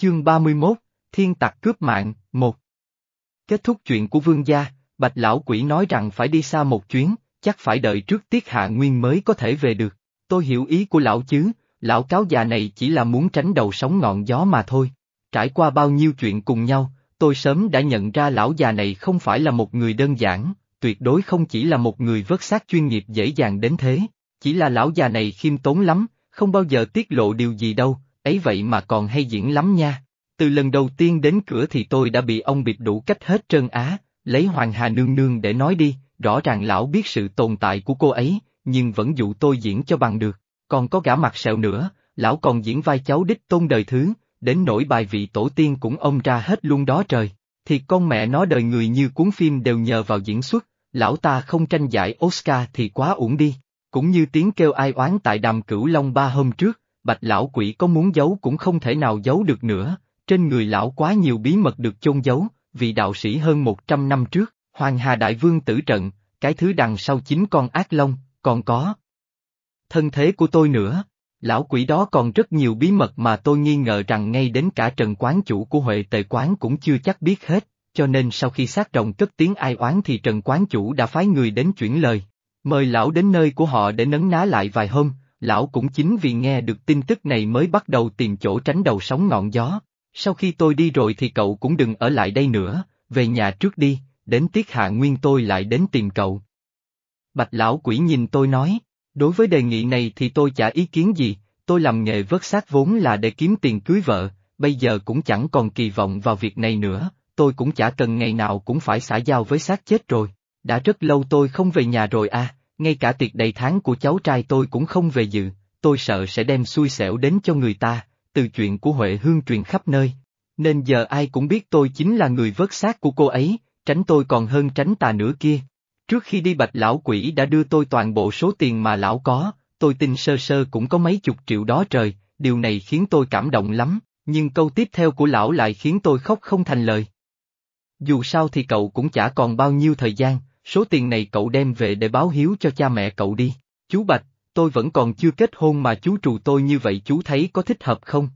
Chương 31, Thiên tặc cướp mạng, 1 Kết thúc chuyện của vương gia, bạch lão quỷ nói rằng phải đi xa một chuyến, chắc phải đợi trước tiết hạ nguyên mới có thể về được. Tôi hiểu ý của lão chứ, lão cáo già này chỉ là muốn tránh đầu sóng ngọn gió mà thôi. Trải qua bao nhiêu chuyện cùng nhau, tôi sớm đã nhận ra lão già này không phải là một người đơn giản, tuyệt đối không chỉ là một người vớt xác chuyên nghiệp dễ dàng đến thế. Chỉ là lão già này khiêm tốn lắm, không bao giờ tiết lộ điều gì đâu, ấy vậy mà còn hay diễn lắm nha. Từ lần đầu tiên đến cửa thì tôi đã bị ông bịp đủ cách hết trơn á, lấy Hoàng Hà Nương Nương để nói đi, rõ ràng lão biết sự tồn tại của cô ấy, nhưng vẫn dụ tôi diễn cho bằng được. Còn có gã mặt sẹo nữa, lão còn diễn vai cháu đích tôn đời thứ, đến nỗi bài vị tổ tiên cũng ông ra hết luôn đó trời. Thì con mẹ nó đời người như cuốn phim đều nhờ vào diễn xuất, lão ta không tranh giải Oscar thì quá uổng đi. Cũng như tiếng kêu ai oán tại đàm cửu long ba hôm trước, bạch lão quỷ có muốn giấu cũng không thể nào giấu được nữa, trên người lão quá nhiều bí mật được chôn giấu, vì đạo sĩ hơn 100 năm trước, Hoàng Hà Đại Vương tử trận, cái thứ đằng sau chính con ác long, còn có. Thân thế của tôi nữa, lão quỷ đó còn rất nhiều bí mật mà tôi nghi ngờ rằng ngay đến cả trần quán chủ của Huệ Tề Quán cũng chưa chắc biết hết, cho nên sau khi sát rồng cất tiếng ai oán thì trần quán chủ đã phái người đến chuyển lời, Mời lão đến nơi của họ để nấn ná lại vài hôm, lão cũng chính vì nghe được tin tức này mới bắt đầu tìm chỗ tránh đầu sóng ngọn gió. Sau khi tôi đi rồi thì cậu cũng đừng ở lại đây nữa, về nhà trước đi, đến tiết hạ nguyên tôi lại đến tìm cậu. Bạch lão quỷ nhìn tôi nói, đối với đề nghị này thì tôi chả ý kiến gì, tôi làm nghề vớt xác vốn là để kiếm tiền cưới vợ, bây giờ cũng chẳng còn kỳ vọng vào việc này nữa, tôi cũng chả cần ngày nào cũng phải xả giao với xác chết rồi, đã rất lâu tôi không về nhà rồi à ngay cả tiệc đầy tháng của cháu trai tôi cũng không về dự, tôi sợ sẽ đem xui xẻo đến cho người ta, từ chuyện của Huệ Hương truyền khắp nơi. Nên giờ ai cũng biết tôi chính là người vớt xác của cô ấy, tránh tôi còn hơn tránh tà nữa kia. Trước khi đi bạch lão quỷ đã đưa tôi toàn bộ số tiền mà lão có, tôi tin sơ sơ cũng có mấy chục triệu đó trời, điều này khiến tôi cảm động lắm, nhưng câu tiếp theo của lão lại khiến tôi khóc không thành lời. Dù sao thì cậu cũng chả còn bao nhiêu thời gian, số tiền này cậu đem về để báo hiếu cho cha mẹ cậu đi. Chú Bạch, tôi vẫn còn chưa kết hôn mà chú trù tôi như vậy chú thấy có thích hợp không?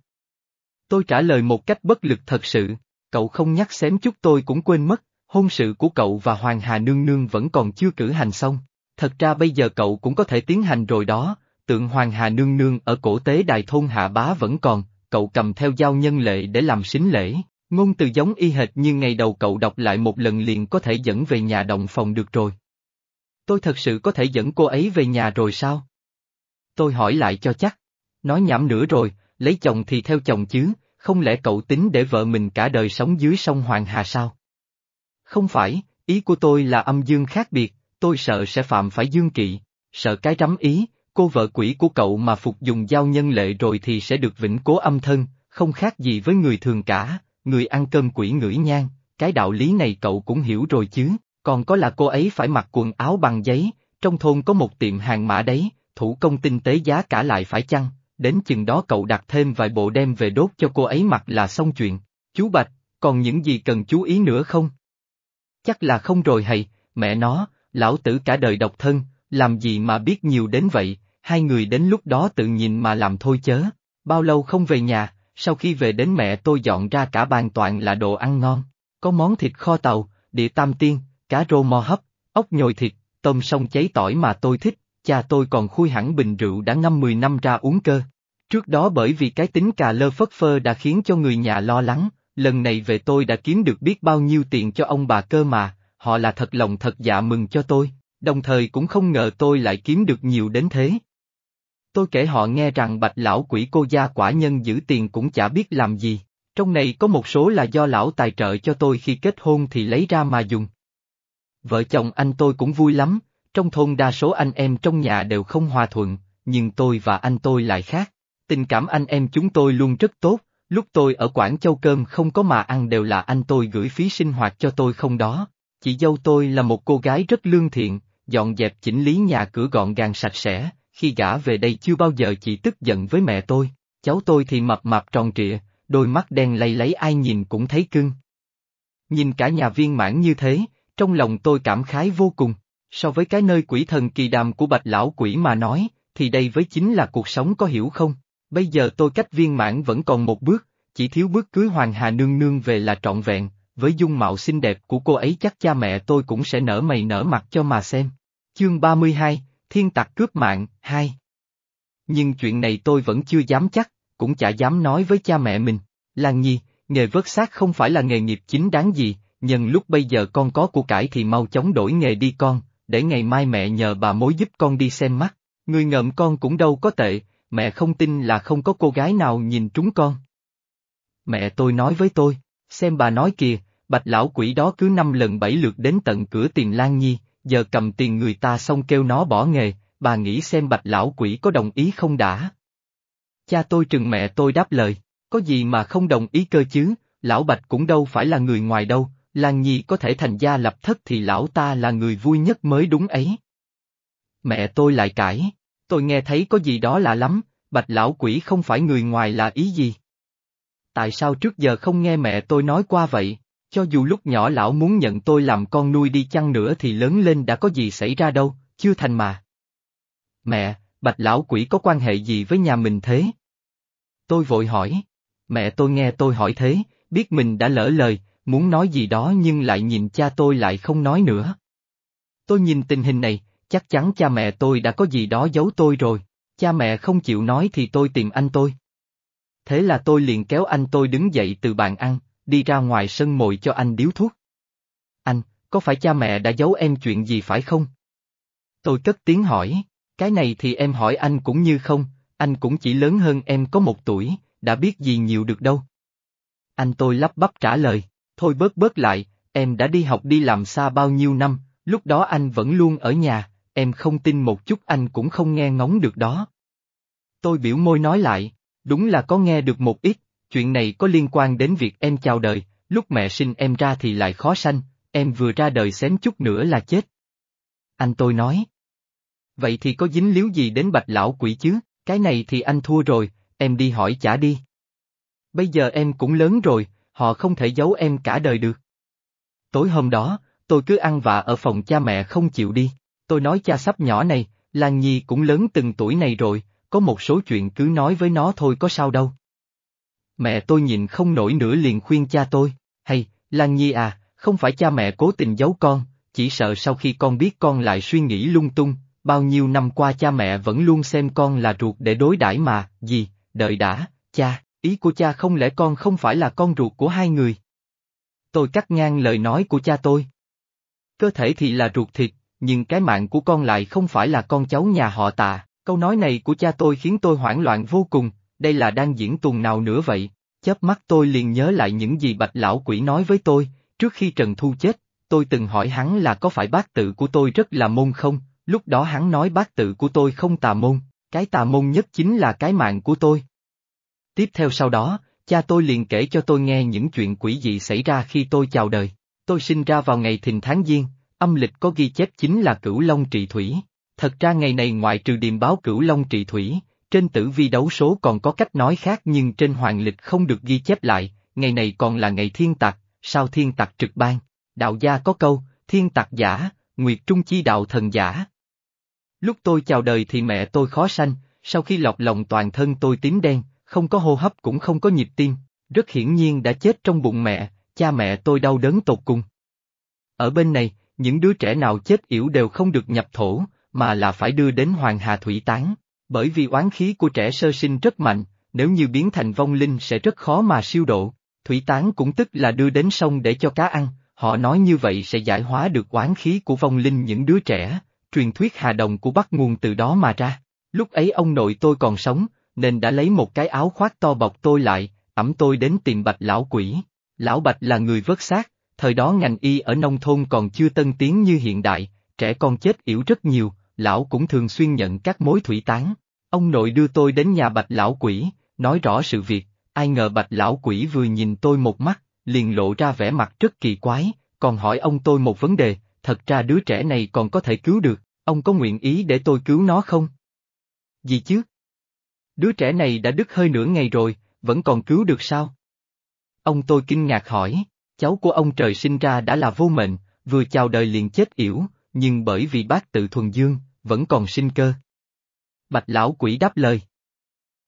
Tôi trả lời một cách bất lực thật sự, cậu không nhắc xém chút tôi cũng quên mất, hôn sự của cậu và Hoàng Hà Nương Nương vẫn còn chưa cử hành xong. Thật ra bây giờ cậu cũng có thể tiến hành rồi đó, tượng Hoàng Hà Nương Nương ở cổ tế đài thôn Hạ Bá vẫn còn, cậu cầm theo giao nhân lệ để làm xính lễ. Ngôn từ giống y hệt như ngày đầu cậu đọc lại một lần liền có thể dẫn về nhà động phòng được rồi. Tôi thật sự có thể dẫn cô ấy về nhà rồi sao? Tôi hỏi lại cho chắc. Nói nhảm nữa rồi, lấy chồng thì theo chồng chứ, không lẽ cậu tính để vợ mình cả đời sống dưới sông Hoàng Hà sao? Không phải, ý của tôi là âm dương khác biệt, tôi sợ sẽ phạm phải dương kỵ, sợ cái rắm ý, cô vợ quỷ của cậu mà phục dùng giao nhân lệ rồi thì sẽ được vĩnh cố âm thân, không khác gì với người thường cả, người ăn cơm quỷ ngửi nhang, cái đạo lý này cậu cũng hiểu rồi chứ, còn có là cô ấy phải mặc quần áo bằng giấy, trong thôn có một tiệm hàng mã đấy, thủ công tinh tế giá cả lại phải chăng, đến chừng đó cậu đặt thêm vài bộ đem về đốt cho cô ấy mặc là xong chuyện. Chú Bạch, còn những gì cần chú ý nữa không? Chắc là không rồi hầy, mẹ nó, lão tử cả đời độc thân, làm gì mà biết nhiều đến vậy, hai người đến lúc đó tự nhìn mà làm thôi chớ. Bao lâu không về nhà, sau khi về đến mẹ tôi dọn ra cả bàn toàn là đồ ăn ngon. Có món thịt kho tàu, địa tam tiên, cá rô mò hấp, ốc nhồi thịt, tôm sông cháy tỏi mà tôi thích, cha tôi còn khui hẳn bình rượu đã ngâm 10 năm ra uống cơ. Trước đó bởi vì cái tính cà lơ phất phơ đã khiến cho người nhà lo lắng, lần này về tôi đã kiếm được biết bao nhiêu tiền cho ông bà cơ mà, họ là thật lòng thật dạ mừng cho tôi, đồng thời cũng không ngờ tôi lại kiếm được nhiều đến thế. Tôi kể họ nghe rằng bạch lão quỷ cô gia quả nhân giữ tiền cũng chả biết làm gì, trong này có một số là do lão tài trợ cho tôi khi kết hôn thì lấy ra mà dùng. Vợ chồng anh tôi cũng vui lắm, trong thôn đa số anh em trong nhà đều không hòa thuận, nhưng tôi và anh tôi lại khác. Tình cảm anh em chúng tôi luôn rất tốt, lúc tôi ở Quảng Châu cơm không có mà ăn đều là anh tôi gửi phí sinh hoạt cho tôi không đó. Chị dâu tôi là một cô gái rất lương thiện, dọn dẹp chỉnh lý nhà cửa gọn gàng sạch sẽ, khi gã về đây chưa bao giờ chị tức giận với mẹ tôi, cháu tôi thì mập mạp tròn trịa, đôi mắt đen lay lấy ai nhìn cũng thấy cưng. Nhìn cả nhà viên mãn như thế, trong lòng tôi cảm khái vô cùng, so với cái nơi quỷ thần kỳ đàm của bạch lão quỷ mà nói, thì đây với chính là cuộc sống có hiểu không? Bây giờ tôi cách viên mãn vẫn còn một bước, chỉ thiếu bước cưới Hoàng Hà Nương Nương về là trọn vẹn, với dung mạo xinh đẹp của cô ấy chắc cha mẹ tôi cũng sẽ nở mày nở mặt cho mà xem. Chương 32, Thiên tặc cướp mạng, Hai. Nhưng chuyện này tôi vẫn chưa dám chắc, cũng chả dám nói với cha mẹ mình. Lan Nhi, nghề vớt xác không phải là nghề nghiệp chính đáng gì, nhân lúc bây giờ con có của cải thì mau chóng đổi nghề đi con, để ngày mai mẹ nhờ bà mối giúp con đi xem mắt. Người ngợm con cũng đâu có tệ, mẹ không tin là không có cô gái nào nhìn trúng con. Mẹ tôi nói với tôi, xem bà nói kìa, bạch lão quỷ đó cứ năm lần bảy lượt đến tận cửa tiền Lan Nhi, giờ cầm tiền người ta xong kêu nó bỏ nghề, bà nghĩ xem bạch lão quỷ có đồng ý không đã. Cha tôi trừng mẹ tôi đáp lời, có gì mà không đồng ý cơ chứ, lão bạch cũng đâu phải là người ngoài đâu, Lan Nhi có thể thành gia lập thất thì lão ta là người vui nhất mới đúng ấy. Mẹ tôi lại cãi, tôi nghe thấy có gì đó lạ lắm, bạch lão quỷ không phải người ngoài là ý gì? Tại sao trước giờ không nghe mẹ tôi nói qua vậy? Cho dù lúc nhỏ lão muốn nhận tôi làm con nuôi đi chăng nữa thì lớn lên đã có gì xảy ra đâu, chưa thành mà. Mẹ, bạch lão quỷ có quan hệ gì với nhà mình thế? Tôi vội hỏi. Mẹ tôi nghe tôi hỏi thế, biết mình đã lỡ lời, muốn nói gì đó nhưng lại nhìn cha tôi lại không nói nữa. Tôi nhìn tình hình này, chắc chắn cha mẹ tôi đã có gì đó giấu tôi rồi, cha mẹ không chịu nói thì tôi tìm anh tôi. Thế là tôi liền kéo anh tôi đứng dậy từ bàn ăn, đi ra ngoài sân mồi cho anh điếu thuốc. Anh, có phải cha mẹ đã giấu em chuyện gì phải không? Tôi cất tiếng hỏi, cái này thì em hỏi anh cũng như không, anh cũng chỉ lớn hơn em có một tuổi, đã biết gì nhiều được đâu. Anh tôi lắp bắp trả lời, thôi bớt bớt lại, em đã đi học đi làm xa bao nhiêu năm, lúc đó anh vẫn luôn ở nhà, em không tin một chút anh cũng không nghe ngóng được đó. Tôi biểu môi nói lại, đúng là có nghe được một ít, chuyện này có liên quan đến việc em chào đời, lúc mẹ sinh em ra thì lại khó sanh, em vừa ra đời xém chút nữa là chết. Anh tôi nói. Vậy thì có dính líu gì đến bạch lão quỷ chứ, cái này thì anh thua rồi, em đi hỏi trả đi. Bây giờ em cũng lớn rồi, họ không thể giấu em cả đời được. Tối hôm đó, tôi cứ ăn vạ ở phòng cha mẹ không chịu đi, tôi nói cha sắp nhỏ này, Lan Nhi cũng lớn từng tuổi này rồi, có một số chuyện cứ nói với nó thôi có sao đâu. Mẹ tôi nhìn không nổi nữa liền khuyên cha tôi, hay, Lan Nhi à, không phải cha mẹ cố tình giấu con, chỉ sợ sau khi con biết con lại suy nghĩ lung tung, bao nhiêu năm qua cha mẹ vẫn luôn xem con là ruột để đối đãi mà, gì, đợi đã, cha, ý của cha không lẽ con không phải là con ruột của hai người? Tôi cắt ngang lời nói của cha tôi. Cơ thể thì là ruột thịt, nhưng cái mạng của con lại không phải là con cháu nhà họ tạ. Câu nói này của cha tôi khiến tôi hoảng loạn vô cùng, đây là đang diễn tuần nào nữa vậy? Chớp mắt tôi liền nhớ lại những gì bạch lão quỷ nói với tôi, trước khi Trần Thu chết, tôi từng hỏi hắn là có phải bác tự của tôi rất là môn không, lúc đó hắn nói bác tự của tôi không tà môn, cái tà môn nhất chính là cái mạng của tôi. Tiếp theo sau đó, cha tôi liền kể cho tôi nghe những chuyện quỷ dị xảy ra khi tôi chào đời. Tôi sinh ra vào ngày thìn tháng giêng, âm lịch có ghi chép chính là cửu long trị thủy. Thật ra ngày này ngoại trừ điềm báo cửu long trị thủy, trên tử vi đấu số còn có cách nói khác nhưng trên hoàng lịch không được ghi chép lại, ngày này còn là ngày thiên tặc, sao thiên tặc trực ban. Đạo gia có câu, thiên tặc giả, nguyệt trung chi đạo thần giả. Lúc tôi chào đời thì mẹ tôi khó sanh, sau khi lọc lòng toàn thân tôi tím đen, không có hô hấp cũng không có nhịp tim, rất hiển nhiên đã chết trong bụng mẹ, cha mẹ tôi đau đớn tột cùng. Ở bên này, những đứa trẻ nào chết yểu đều không được nhập thổ, mà là phải đưa đến Hoàng Hà Thủy Tán, bởi vì oán khí của trẻ sơ sinh rất mạnh, nếu như biến thành vong linh sẽ rất khó mà siêu độ. Thủy Tán cũng tức là đưa đến sông để cho cá ăn, họ nói như vậy sẽ giải hóa được oán khí của vong linh những đứa trẻ, truyền thuyết Hà Đồng của bắt nguồn từ đó mà ra. Lúc ấy ông nội tôi còn sống, nên đã lấy một cái áo khoác to bọc tôi lại, ẩm tôi đến tìm bạch lão quỷ. Lão bạch là người vớt xác, thời đó ngành y ở nông thôn còn chưa tân tiến như hiện đại, trẻ con chết yểu rất nhiều, lão cũng thường xuyên nhận các mối thủy tán. Ông nội đưa tôi đến nhà bạch lão quỷ, nói rõ sự việc, ai ngờ bạch lão quỷ vừa nhìn tôi một mắt, liền lộ ra vẻ mặt rất kỳ quái, còn hỏi ông tôi một vấn đề, thật ra đứa trẻ này còn có thể cứu được, ông có nguyện ý để tôi cứu nó không? Gì chứ? Đứa trẻ này đã đứt hơi nửa ngày rồi, vẫn còn cứu được sao? Ông tôi kinh ngạc hỏi, cháu của ông trời sinh ra đã là vô mệnh, vừa chào đời liền chết yểu, nhưng bởi vì bác tự thuần dương, vẫn còn sinh cơ. Bạch lão quỷ đáp lời.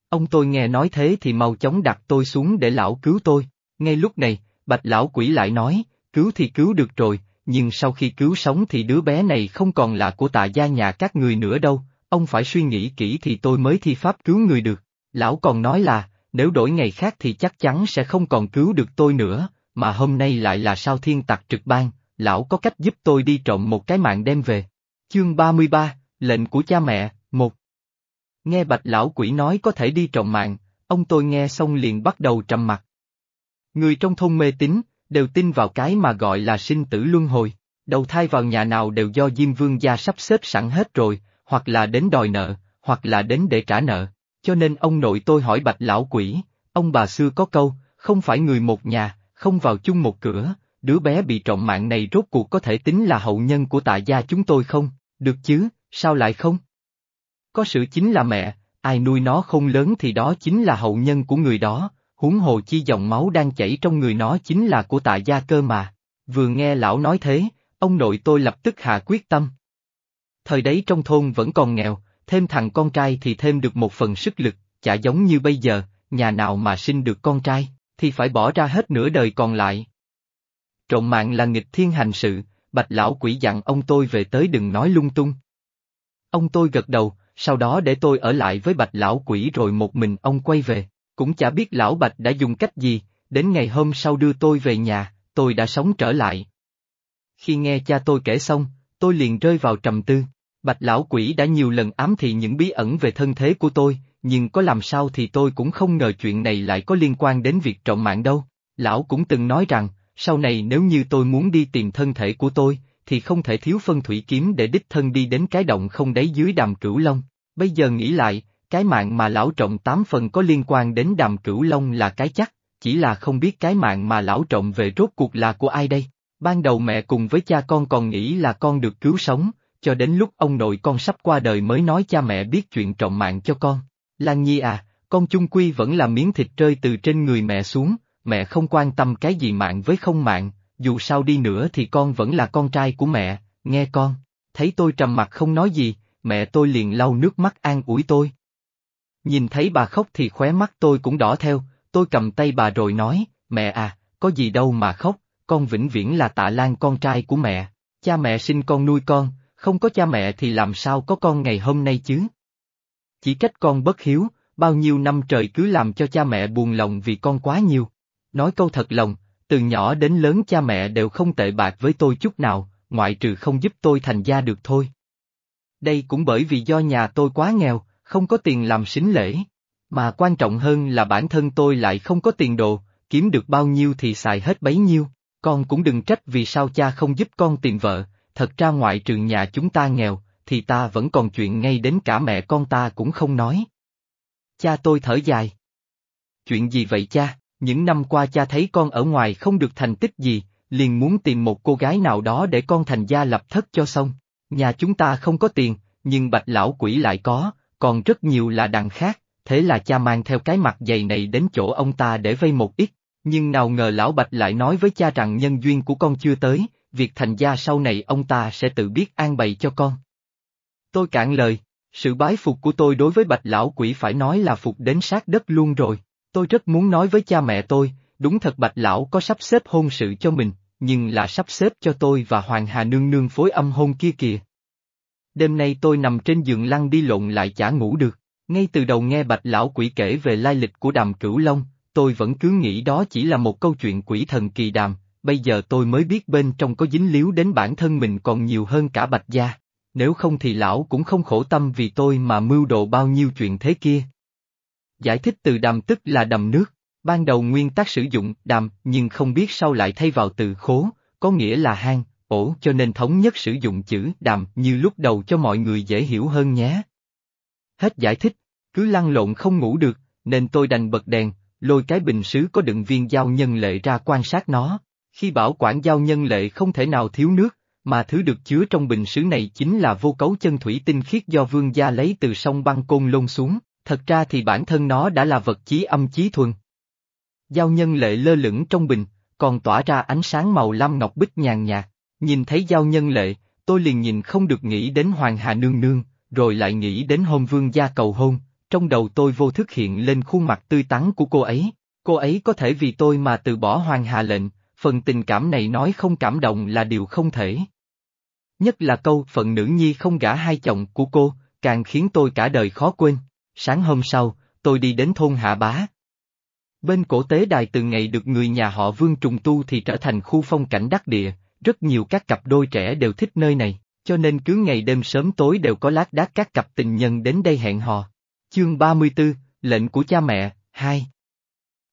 Ông tôi nghe nói thế thì mau chóng đặt tôi xuống để lão cứu tôi. Ngay lúc này, bạch lão quỷ lại nói, cứu thì cứu được rồi, nhưng sau khi cứu sống thì đứa bé này không còn là của tạ gia nhà các người nữa đâu, ông phải suy nghĩ kỹ thì tôi mới thi pháp cứu người được. Lão còn nói là, nếu đổi ngày khác thì chắc chắn sẽ không còn cứu được tôi nữa, mà hôm nay lại là sao thiên tặc trực ban, lão có cách giúp tôi đi trộm một cái mạng đem về. Chương 33, lệnh của cha mẹ, một. Nghe bạch lão quỷ nói có thể đi trộm mạng, ông tôi nghe xong liền bắt đầu trầm mặt. Người trong thôn mê tín, đều tin vào cái mà gọi là sinh tử luân hồi, đầu thai vào nhà nào đều do Diêm Vương gia sắp xếp sẵn hết rồi, hoặc là đến đòi nợ, hoặc là đến để trả nợ, cho nên ông nội tôi hỏi bạch lão quỷ, ông bà xưa có câu, không phải người một nhà, không vào chung một cửa, đứa bé bị trộm mạng này rốt cuộc có thể tính là hậu nhân của tạ gia chúng tôi không, được chứ, sao lại không? Có sự chính là mẹ, ai nuôi nó không lớn thì đó chính là hậu nhân của người đó, huống hồ chi dòng máu đang chảy trong người nó chính là của tạ gia cơ mà. Vừa nghe lão nói thế, ông nội tôi lập tức hạ quyết tâm. Thời đấy trong thôn vẫn còn nghèo, thêm thằng con trai thì thêm được một phần sức lực, chả giống như bây giờ, nhà nào mà sinh được con trai, thì phải bỏ ra hết nửa đời còn lại. Trộm mạng là nghịch thiên hành sự, bạch lão quỷ dặn ông tôi về tới đừng nói lung tung. Ông tôi gật đầu, sau đó để tôi ở lại với bạch lão quỷ rồi một mình ông quay về, cũng chả biết lão bạch đã dùng cách gì, đến ngày hôm sau đưa tôi về nhà, tôi đã sống trở lại. Khi nghe cha tôi kể xong, tôi liền rơi vào trầm tư. Bạch lão quỷ đã nhiều lần ám thị những bí ẩn về thân thế của tôi, nhưng có làm sao thì tôi cũng không ngờ chuyện này lại có liên quan đến việc trộm mạng đâu. Lão cũng từng nói rằng, sau này nếu như tôi muốn đi tìm thân thể của tôi, thì không thể thiếu phân thủy kiếm để đích thân đi đến cái động không đáy dưới đàm cửu long. Bây giờ nghĩ lại, cái mạng mà lão trọng tám phần có liên quan đến đàm cửu long là cái chắc, chỉ là không biết cái mạng mà lão trọng về rốt cuộc là của ai đây. Ban đầu mẹ cùng với cha con còn nghĩ là con được cứu sống, cho đến lúc ông nội con sắp qua đời mới nói cha mẹ biết chuyện trọng mạng cho con. Lan Nhi à, con chung quy vẫn là miếng thịt rơi từ trên người mẹ xuống, mẹ không quan tâm cái gì mạng với không mạng, dù sao đi nữa thì con vẫn là con trai của mẹ, nghe con. Thấy tôi trầm mặt không nói gì, mẹ tôi liền lau nước mắt an ủi tôi. Nhìn thấy bà khóc thì khóe mắt tôi cũng đỏ theo, tôi cầm tay bà rồi nói, mẹ à, có gì đâu mà khóc, con vĩnh viễn là tạ lan con trai của mẹ, cha mẹ sinh con nuôi con, không có cha mẹ thì làm sao có con ngày hôm nay chứ? Chỉ trách con bất hiếu, bao nhiêu năm trời cứ làm cho cha mẹ buồn lòng vì con quá nhiều. Nói câu thật lòng, từ nhỏ đến lớn cha mẹ đều không tệ bạc với tôi chút nào, ngoại trừ không giúp tôi thành gia được thôi. Đây cũng bởi vì do nhà tôi quá nghèo, không có tiền làm sính lễ. Mà quan trọng hơn là bản thân tôi lại không có tiền đồ, kiếm được bao nhiêu thì xài hết bấy nhiêu, con cũng đừng trách vì sao cha không giúp con tìm vợ, thật ra ngoại trừ nhà chúng ta nghèo, thì ta vẫn còn chuyện ngay đến cả mẹ con ta cũng không nói. Cha tôi thở dài. Chuyện gì vậy cha, những năm qua cha thấy con ở ngoài không được thành tích gì, liền muốn tìm một cô gái nào đó để con thành gia lập thất cho xong. Nhà chúng ta không có tiền, nhưng bạch lão quỷ lại có, còn rất nhiều là đằng khác, thế là cha mang theo cái mặt dày này đến chỗ ông ta để vay một ít, nhưng nào ngờ lão bạch lại nói với cha rằng nhân duyên của con chưa tới, việc thành gia sau này ông ta sẽ tự biết an bày cho con. Tôi cạn lời, sự bái phục của tôi đối với bạch lão quỷ phải nói là phục đến sát đất luôn rồi, tôi rất muốn nói với cha mẹ tôi, đúng thật bạch lão có sắp xếp hôn sự cho mình, nhưng là sắp xếp cho tôi và Hoàng Hà Nương Nương phối âm hôn kia kìa. Đêm nay tôi nằm trên giường lăn đi lộn lại chả ngủ được, ngay từ đầu nghe bạch lão quỷ kể về lai lịch của đàm cửu long, tôi vẫn cứ nghĩ đó chỉ là một câu chuyện quỷ thần kỳ đàm, bây giờ tôi mới biết bên trong có dính líu đến bản thân mình còn nhiều hơn cả bạch gia, nếu không thì lão cũng không khổ tâm vì tôi mà mưu đồ bao nhiêu chuyện thế kia. Giải thích từ đàm tức là đầm nước, ban đầu nguyên tác sử dụng đàm nhưng không biết sau lại thay vào từ khố, có nghĩa là hang, ổ cho nên thống nhất sử dụng chữ đàm như lúc đầu cho mọi người dễ hiểu hơn nhé. Hết giải thích, cứ lăn lộn không ngủ được, nên tôi đành bật đèn, lôi cái bình sứ có đựng viên giao nhân lệ ra quan sát nó. Khi bảo quản giao nhân lệ không thể nào thiếu nước, mà thứ được chứa trong bình sứ này chính là vô cấu chân thủy tinh khiết do vương gia lấy từ sông băng côn lôn xuống, thật ra thì bản thân nó đã là vật chí âm chí thuần. Giao nhân lệ lơ lửng trong bình, còn tỏa ra ánh sáng màu lam ngọc bích nhàn nhạt, nhìn thấy giao nhân lệ, tôi liền nhìn không được nghĩ đến Hoàng Hà Nương Nương, rồi lại nghĩ đến hôn vương gia cầu hôn, trong đầu tôi vô thức hiện lên khuôn mặt tươi tắn của cô ấy. Cô ấy có thể vì tôi mà từ bỏ hoàng hà lệnh, phần tình cảm này nói không cảm động là điều không thể. Nhất là câu phận nữ nhi không gả hai chồng của cô, càng khiến tôi cả đời khó quên. Sáng hôm sau, tôi đi đến thôn Hạ Bá. Bên cổ tế đài từ ngày được người nhà họ Vương trùng tu thì trở thành khu phong cảnh đắc địa, rất nhiều các cặp đôi trẻ đều thích nơi này, cho nên cứ ngày đêm sớm tối đều có lát đác các cặp tình nhân đến đây hẹn hò. Chương 34, lệnh của cha mẹ, 2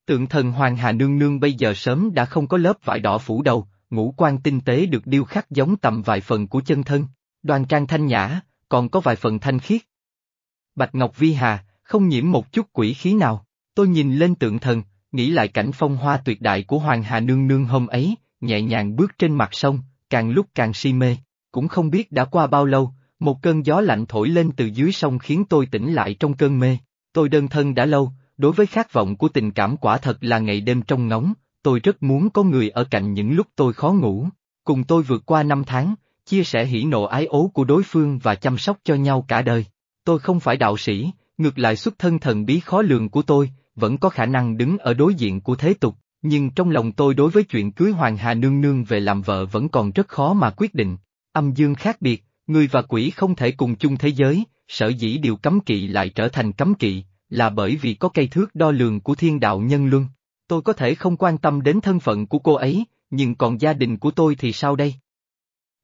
Tượng thần Hoàng Hà Nương Nương bây giờ sớm đã không có lớp vải đỏ phủ đầu, ngũ quan tinh tế được điêu khắc giống tầm vài phần của chân thân, đoan trang thanh nhã, còn có vài phần thanh khiết. Bạch Ngọc Vi Hà, không nhiễm một chút quỷ khí nào, tôi nhìn lên tượng thần, nghĩ lại cảnh phong hoa tuyệt đại của Hoàng Hà Nương Nương hôm ấy, nhẹ nhàng bước trên mặt sông, càng lúc càng si mê, cũng không biết đã qua bao lâu, một cơn gió lạnh thổi lên từ dưới sông khiến tôi tỉnh lại trong cơn mê, tôi đơn thân đã lâu, đối với khát vọng của tình cảm quả thật là ngày đêm trong ngóng, tôi rất muốn có người ở cạnh những lúc tôi khó ngủ, cùng tôi vượt qua năm tháng, chia sẻ hỉ nộ ái ố của đối phương và chăm sóc cho nhau cả đời. Tôi không phải đạo sĩ, ngược lại xuất thân thần bí khó lường của tôi, vẫn có khả năng đứng ở đối diện của thế tục, nhưng trong lòng tôi đối với chuyện cưới Hoàng Hà Nương Nương về làm vợ vẫn còn rất khó mà quyết định. Âm dương khác biệt, người và quỷ không thể cùng chung thế giới, sở dĩ điều cấm kỵ lại trở thành cấm kỵ, là bởi vì có cây thước đo lường của thiên đạo nhân luân. Tôi có thể không quan tâm đến thân phận của cô ấy, nhưng còn gia đình của tôi thì sao đây?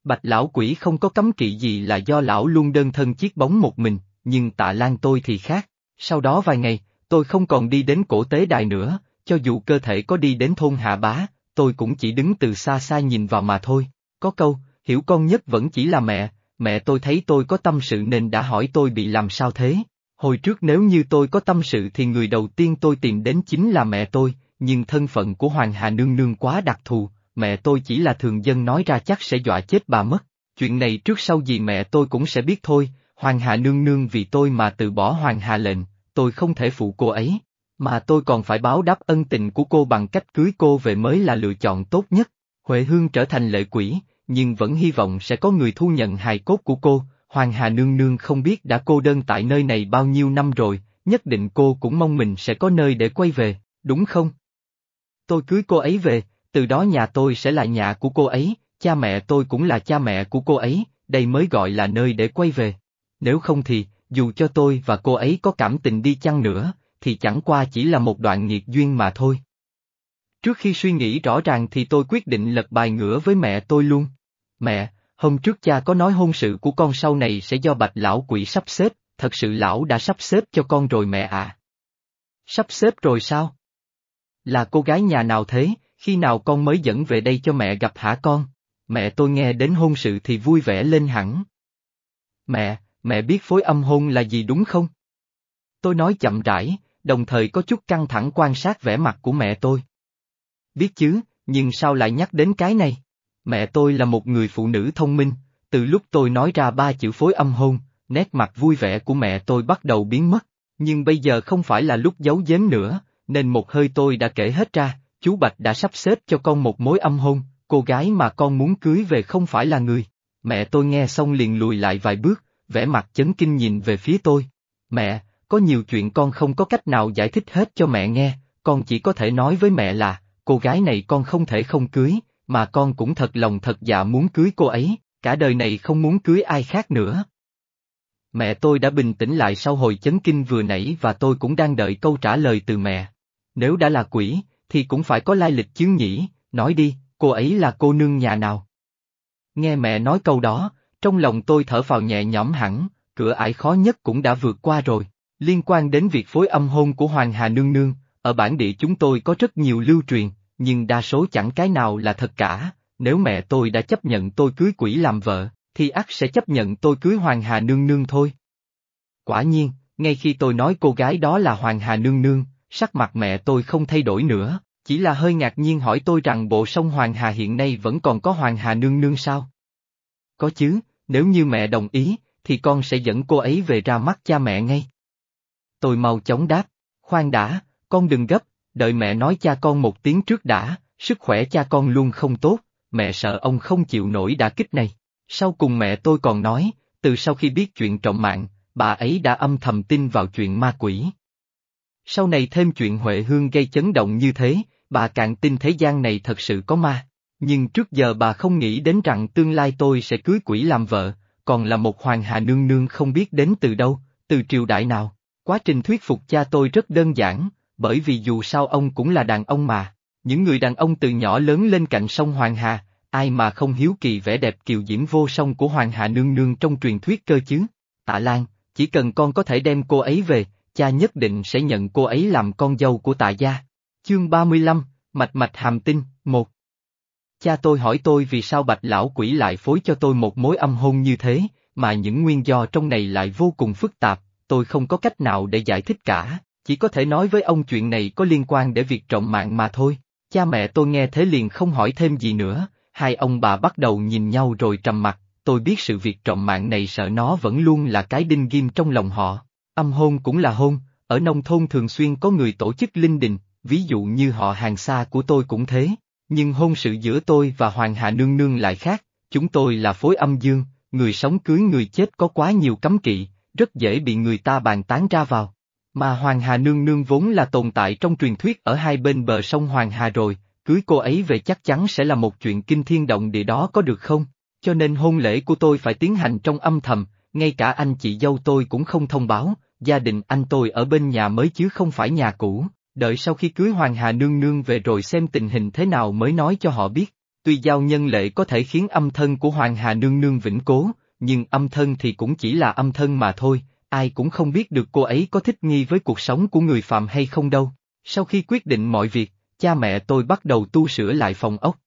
Bạch lão quỷ không có cấm kỵ gì là do lão luôn đơn thân chiếc bóng một mình, nhưng tạ lan tôi thì khác. Sau đó vài ngày, tôi không còn đi đến cổ tế đài nữa, cho dù cơ thể có đi đến thôn hạ bá, tôi cũng chỉ đứng từ xa xa nhìn vào mà thôi. Có câu, hiểu con nhất vẫn chỉ là mẹ, mẹ tôi thấy tôi có tâm sự nên đã hỏi tôi bị làm sao thế. Hồi trước nếu như tôi có tâm sự thì người đầu tiên tôi tìm đến chính là mẹ tôi, nhưng thân phận của Hoàng Hà Nương Nương quá đặc thù, mẹ tôi chỉ là thường dân nói ra chắc sẽ dọa chết bà mất. Chuyện này trước sau gì mẹ tôi cũng sẽ biết thôi, Hoàng Hà Nương Nương vì tôi mà từ bỏ Hoàng Hà lệnh, tôi không thể phụ cô ấy, mà tôi còn phải báo đáp ân tình của cô bằng cách cưới cô về mới là lựa chọn tốt nhất. Huệ Hương trở thành lệ quỷ, nhưng vẫn hy vọng sẽ có người thu nhận hài cốt của cô, Hoàng Hà Nương Nương không biết đã cô đơn tại nơi này bao nhiêu năm rồi, nhất định cô cũng mong mình sẽ có nơi để quay về, đúng không? Tôi cưới cô ấy về, từ đó nhà tôi sẽ là nhà của cô ấy, cha mẹ tôi cũng là cha mẹ của cô ấy, đây mới gọi là nơi để quay về. Nếu không thì, dù cho tôi và cô ấy có cảm tình đi chăng nữa, thì chẳng qua chỉ là một đoạn nghiệt duyên mà thôi. Trước khi suy nghĩ rõ ràng thì tôi quyết định lật bài ngửa với mẹ tôi luôn. Mẹ, hôm trước cha có nói hôn sự của con sau này sẽ do bạch lão quỷ sắp xếp, thật sự lão đã sắp xếp cho con rồi mẹ à. Sắp xếp rồi sao? Là cô gái nhà nào thế, khi nào con mới dẫn về đây cho mẹ gặp hả con? Mẹ tôi nghe đến hôn sự thì vui vẻ lên hẳn. Mẹ, mẹ biết phối âm hôn là gì đúng không? Tôi nói chậm rãi, đồng thời có chút căng thẳng quan sát vẻ mặt của mẹ tôi. Biết chứ, nhưng sao lại nhắc đến cái này? Mẹ tôi là một người phụ nữ thông minh, từ lúc tôi nói ra ba chữ phối âm hôn, nét mặt vui vẻ của mẹ tôi bắt đầu biến mất, nhưng bây giờ không phải là lúc giấu giếm nữa, nên một hơi tôi đã kể hết ra, chú Bạch đã sắp xếp cho con một mối âm hôn, cô gái mà con muốn cưới về không phải là người. Mẹ tôi nghe xong liền lùi lại vài bước, vẻ mặt chấn kinh nhìn về phía tôi. Mẹ, có nhiều chuyện con không có cách nào giải thích hết cho mẹ nghe, con chỉ có thể nói với mẹ là, cô gái này con không thể không cưới, mà con cũng thật lòng thật dạ muốn cưới cô ấy, cả đời này không muốn cưới ai khác nữa. Mẹ tôi đã bình tĩnh lại sau hồi chấn kinh vừa nãy và tôi cũng đang đợi câu trả lời từ mẹ. Nếu đã là quỷ, thì cũng phải có lai lịch chứ nhỉ, nói đi, cô ấy là cô nương nhà nào? Nghe mẹ nói câu đó, trong lòng tôi thở phào nhẹ nhõm hẳn, cửa ải khó nhất cũng đã vượt qua rồi. Liên quan đến việc phối âm hôn của Hoàng Hà Nương Nương, ở bản địa chúng tôi có rất nhiều lưu truyền, nhưng đa số chẳng cái nào là thật cả, nếu mẹ tôi đã chấp nhận tôi cưới quỷ làm vợ, thì ắt sẽ chấp nhận tôi cưới Hoàng Hà Nương Nương thôi. Quả nhiên, ngay khi tôi nói cô gái đó là Hoàng Hà Nương Nương, sắc mặt mẹ tôi không thay đổi nữa, chỉ là hơi ngạc nhiên hỏi tôi rằng bộ sông Hoàng Hà hiện nay vẫn còn có Hoàng Hà Nương Nương sao? Có chứ, nếu như mẹ đồng ý, thì con sẽ dẫn cô ấy về ra mắt cha mẹ ngay. Tôi mau chóng đáp, khoan đã, con đừng gấp, đợi mẹ nói cha con một tiếng trước đã, sức khỏe cha con luôn không tốt, mẹ sợ ông không chịu nổi đả kích này. Sau cùng mẹ tôi còn nói, từ sau khi biết chuyện trọng mạng, bà ấy đã âm thầm tin vào chuyện ma quỷ. Sau này thêm chuyện Huệ Hương gây chấn động như thế, bà càng tin thế gian này thật sự có ma. Nhưng trước giờ bà không nghĩ đến rằng tương lai tôi sẽ cưới quỷ làm vợ, còn là một hoàng hà nương nương không biết đến từ đâu, từ triều đại nào. Quá trình thuyết phục cha tôi rất đơn giản, bởi vì dù sao ông cũng là đàn ông mà. Những người đàn ông từ nhỏ lớn lên cạnh sông Hoàng Hà, ai mà không hiếu kỳ vẻ đẹp kiều diễm vô song của Hoàng Hà nương nương trong truyền thuyết cơ chứ. Tạ Lan, chỉ cần con có thể đem cô ấy về, cha nhất định sẽ nhận cô ấy làm con dâu của tạ gia. Chương 35, Mạch Mạch Hàm Tinh, 1 Cha tôi hỏi tôi vì sao bạch lão quỷ lại phối cho tôi một mối âm hôn như thế, mà những nguyên do trong này lại vô cùng phức tạp, tôi không có cách nào để giải thích cả, chỉ có thể nói với ông chuyện này có liên quan để việc trọng mạng mà thôi. Cha mẹ tôi nghe thế liền không hỏi thêm gì nữa, hai ông bà bắt đầu nhìn nhau rồi trầm mặt, tôi biết sự việc trọng mạng này sợ nó vẫn luôn là cái đinh ghim trong lòng họ. Âm hôn cũng là hôn, ở nông thôn thường xuyên có người tổ chức linh đình, ví dụ như họ hàng xa của tôi cũng thế. Nhưng hôn sự giữa tôi và Hoàng Hà Nương Nương lại khác, chúng tôi là phối âm dương, người sống cưới người chết có quá nhiều cấm kỵ, rất dễ bị người ta bàn tán ra vào. Mà Hoàng Hà Nương Nương vốn là tồn tại trong truyền thuyết ở hai bên bờ sông Hoàng Hà rồi, cưới cô ấy về chắc chắn sẽ là một chuyện kinh thiên động địa đó có được không? Cho nên hôn lễ của tôi phải tiến hành trong âm thầm, ngay cả anh chị dâu tôi cũng không thông báo, gia đình anh tôi ở bên nhà mới chứ không phải nhà cũ, đợi sau khi cưới Hoàng Hà Nương Nương về rồi xem tình hình thế nào mới nói cho họ biết. Tuy giao nhân lệ có thể khiến âm thân của Hoàng Hà Nương Nương vĩnh cố, nhưng âm thân thì cũng chỉ là âm thân mà thôi, ai cũng không biết được cô ấy có thích nghi với cuộc sống của người phạm hay không đâu. Sau khi quyết định mọi việc, cha mẹ tôi bắt đầu tu sửa lại phòng ốc.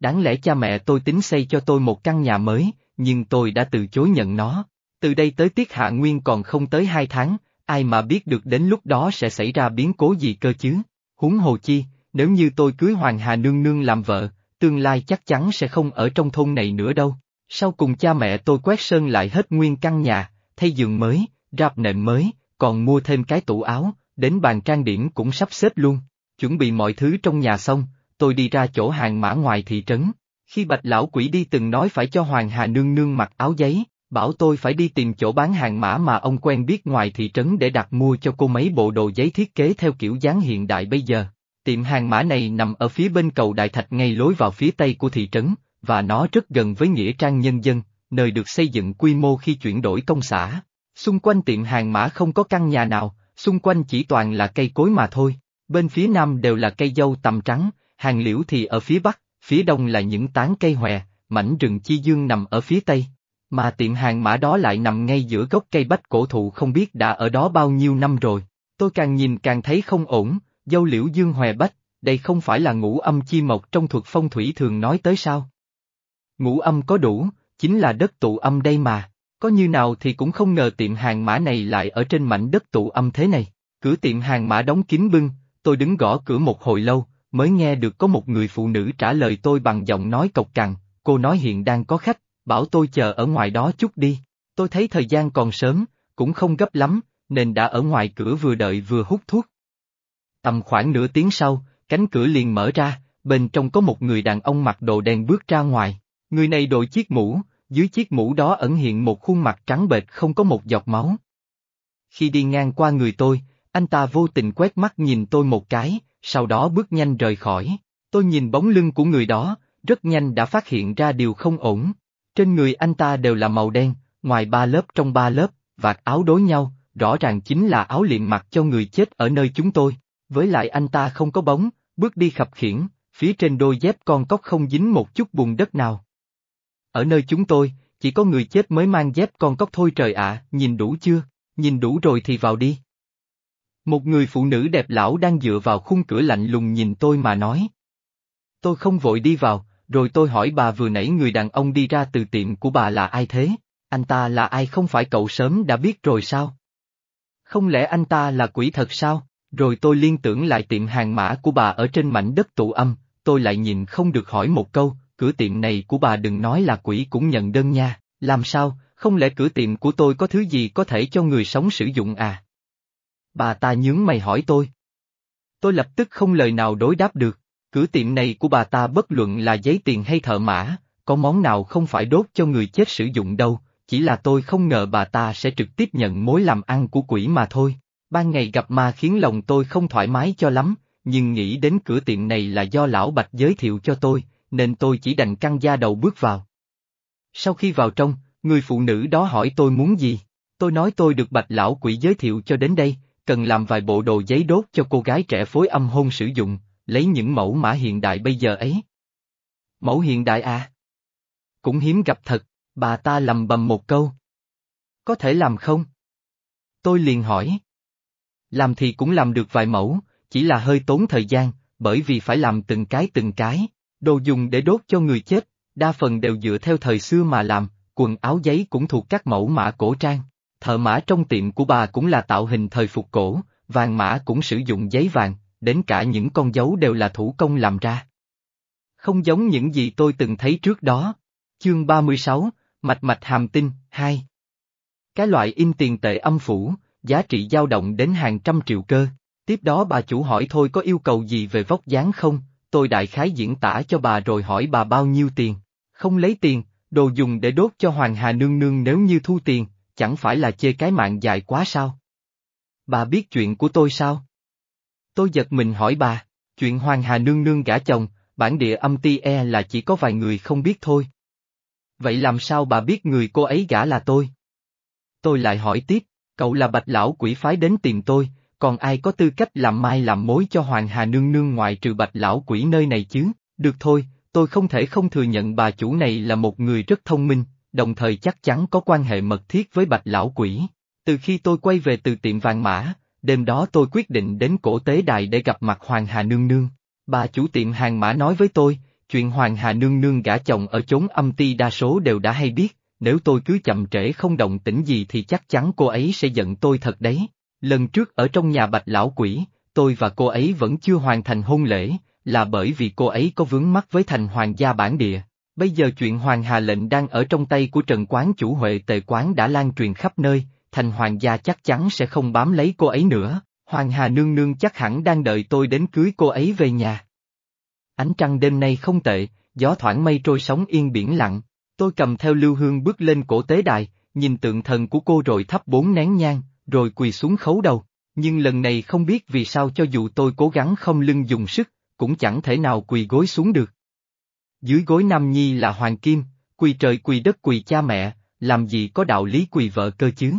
Đáng lẽ cha mẹ tôi tính xây cho tôi một căn nhà mới, nhưng tôi đã từ chối nhận nó. Từ đây tới tiết hạ nguyên còn không tới hai tháng, ai mà biết được đến lúc đó sẽ xảy ra biến cố gì cơ chứ. Huống hồ chi, nếu như tôi cưới Hoàng Hà Nương Nương làm vợ, tương lai chắc chắn sẽ không ở trong thôn này nữa đâu. Sau cùng cha mẹ tôi quét sơn lại hết nguyên căn nhà, thay giường mới, rạp nệm mới, còn mua thêm cái tủ áo, đến bàn trang điểm cũng sắp xếp luôn. Chuẩn bị mọi thứ trong nhà xong, tôi đi ra chỗ hàng mã ngoài thị trấn. Khi bạch lão quỷ đi từng nói phải cho Hoàng Hà Nương Nương mặc áo giấy, bảo tôi phải đi tìm chỗ bán hàng mã mà ông quen biết ngoài thị trấn để đặt mua cho cô mấy bộ đồ giấy thiết kế theo kiểu dáng hiện đại bây giờ. Tiệm hàng mã này nằm ở phía bên cầu Đại Thạch ngay lối vào phía tây của thị trấn, và nó rất gần với Nghĩa Trang Nhân dân, nơi được xây dựng quy mô khi chuyển đổi công xã. Xung quanh tiệm hàng mã không có căn nhà nào, xung quanh chỉ toàn là cây cối mà thôi. Bên phía nam đều là cây dâu tầm trắng, hàng liễu thì ở phía bắc, phía đông là những tán cây hòe, mảnh rừng chi dương nằm ở phía tây. Mà tiệm hàng mã đó lại nằm ngay giữa gốc cây bách cổ thụ không biết đã ở đó bao nhiêu năm rồi. Tôi càng nhìn càng thấy không ổn, dâu liễu dương hòe bách, đây không phải là ngũ âm chi mộc trong thuật phong thủy thường nói tới sao. Ngũ âm có đủ, chính là đất tụ âm đây mà, có như nào thì cũng không ngờ tiệm hàng mã này lại ở trên mảnh đất tụ âm thế này. Cửa tiệm hàng mã đóng kín bưng, tôi đứng gõ cửa một hồi lâu, mới nghe được có một người phụ nữ trả lời tôi bằng giọng nói cộc cằn, cô nói hiện đang có khách, bảo tôi chờ ở ngoài đó chút đi. Tôi thấy thời gian còn sớm, cũng không gấp lắm, nên đã ở ngoài cửa vừa đợi vừa hút thuốc. Tầm khoảng nửa tiếng sau, cánh cửa liền mở ra, bên trong có một người đàn ông mặc đồ đen bước ra ngoài. Người này đội chiếc mũ, dưới chiếc mũ đó ẩn hiện một khuôn mặt trắng bệch không có một giọt máu. Khi đi ngang qua người tôi, anh ta vô tình quét mắt nhìn tôi một cái, sau đó bước nhanh rời khỏi. Tôi nhìn bóng lưng của người đó, rất nhanh đã phát hiện ra điều không ổn. Trên người anh ta đều là màu đen, ngoài ba lớp trong ba lớp, vạt áo đối nhau, rõ ràng chính là áo liệm mặc cho người chết ở nơi chúng tôi. Với lại anh ta không có bóng, bước đi khập khiển, phía trên đôi dép con cóc không dính một chút bùn đất nào. Ở nơi chúng tôi, chỉ có người chết mới mang dép con cóc thôi trời ạ, nhìn đủ chưa, nhìn đủ rồi thì vào đi. Một người phụ nữ đẹp lão đang dựa vào khung cửa lạnh lùng nhìn tôi mà nói. Tôi không vội đi vào, rồi tôi hỏi bà vừa nãy người đàn ông đi ra từ tiệm của bà là ai thế, anh ta là ai không phải cậu sớm đã biết rồi sao? Không lẽ anh ta là quỷ thật sao? Rồi tôi liên tưởng lại tiệm hàng mã của bà ở trên mảnh đất tụ âm, tôi lại nhìn không được hỏi một câu, cửa tiệm này của bà đừng nói là quỷ cũng nhận đơn nha, làm sao, không lẽ cửa tiệm của tôi có thứ gì có thể cho người sống sử dụng à? Bà ta nhướng mày hỏi tôi. Tôi lập tức không lời nào đối đáp được, cửa tiệm này của bà ta bất luận là giấy tiền hay thợ mã, có món nào không phải đốt cho người chết sử dụng đâu, chỉ là tôi không ngờ bà ta sẽ trực tiếp nhận mối làm ăn của quỷ mà thôi. Ban ngày gặp ma khiến lòng tôi không thoải mái cho lắm, nhưng nghĩ đến cửa tiệm này là do lão Bạch giới thiệu cho tôi, nên tôi chỉ đành căng da đầu bước vào. Sau khi vào trong, người phụ nữ đó hỏi tôi muốn gì, tôi nói tôi được Bạch lão quỷ giới thiệu cho đến đây, cần làm vài bộ đồ giấy đốt cho cô gái trẻ phối âm hôn sử dụng, lấy những mẫu mã hiện đại bây giờ ấy. Mẫu hiện đại à? Cũng hiếm gặp thật, bà ta lầm bầm một câu. Có thể làm không? Tôi liền hỏi. Làm thì cũng làm được vài mẫu, chỉ là hơi tốn thời gian, bởi vì phải làm từng cái từng cái, đồ dùng để đốt cho người chết, đa phần đều dựa theo thời xưa mà làm, quần áo giấy cũng thuộc các mẫu mã cổ trang. Thợ mã trong tiệm của bà cũng là tạo hình thời phục cổ, vàng mã cũng sử dụng giấy vàng, đến cả những con dấu đều là thủ công làm ra. Không giống những gì tôi từng thấy trước đó. Chương 36, Mạch mạch hàm tinh, 2 Cái loại in tiền tệ âm phủ, giá trị dao động đến hàng trăm triệu cơ. Tiếp đó bà chủ hỏi thôi có yêu cầu gì về vóc dáng không, tôi đại khái diễn tả cho bà rồi hỏi bà bao nhiêu tiền. Không lấy tiền, đồ dùng để đốt cho Hoàng Hà Nương Nương nếu như thu tiền, chẳng phải là chê cái mạng dài quá sao? Bà biết chuyện của tôi sao? Tôi giật mình hỏi bà, chuyện Hoàng Hà Nương Nương gả chồng, bản địa âm ti e là chỉ có vài người không biết thôi. Vậy làm sao bà biết người cô ấy gả là tôi? Tôi lại hỏi tiếp, cậu là bạch lão quỷ phái đến tìm tôi, còn ai có tư cách làm mai làm mối cho Hoàng Hà Nương Nương ngoài trừ bạch lão quỷ nơi này chứ? Được thôi, tôi không thể không thừa nhận bà chủ này là một người rất thông minh, đồng thời chắc chắn có quan hệ mật thiết với bạch lão quỷ. Từ khi tôi quay về từ tiệm vàng mã, đêm đó tôi quyết định đến cổ tế đài để gặp mặt Hoàng Hà Nương Nương. Bà chủ tiệm hàng mã nói với tôi, chuyện Hoàng Hà Nương Nương gả chồng ở chốn âm ti đa số đều đã hay biết, nếu tôi cứ chậm trễ không động tĩnh gì thì chắc chắn cô ấy sẽ giận tôi thật đấy. Lần trước ở trong nhà bạch lão quỷ, tôi và cô ấy vẫn chưa hoàn thành hôn lễ, là bởi vì cô ấy có vướng mắc với thành hoàng gia bản địa. Bây giờ chuyện Hoàng Hà lệnh đang ở trong tay của Trần Quán chủ Huệ tề quán đã lan truyền khắp nơi, thành hoàng gia chắc chắn sẽ không bám lấy cô ấy nữa, Hoàng Hà nương nương chắc hẳn đang đợi tôi đến cưới cô ấy về nhà. Ánh trăng đêm nay không tệ, gió thoảng mây trôi sóng yên biển lặng, tôi cầm theo lưu hương bước lên cổ tế đài, nhìn tượng thần của cô rồi thắp bốn nén nhang, rồi quỳ xuống khấu đầu, nhưng lần này không biết vì sao cho dù tôi cố gắng không lưng dùng sức, cũng chẳng thể nào quỳ gối xuống được. Dưới gối Nam Nhi là Hoàng Kim, quỳ trời quỳ đất quỳ cha mẹ, làm gì có đạo lý quỳ vợ cơ chứ?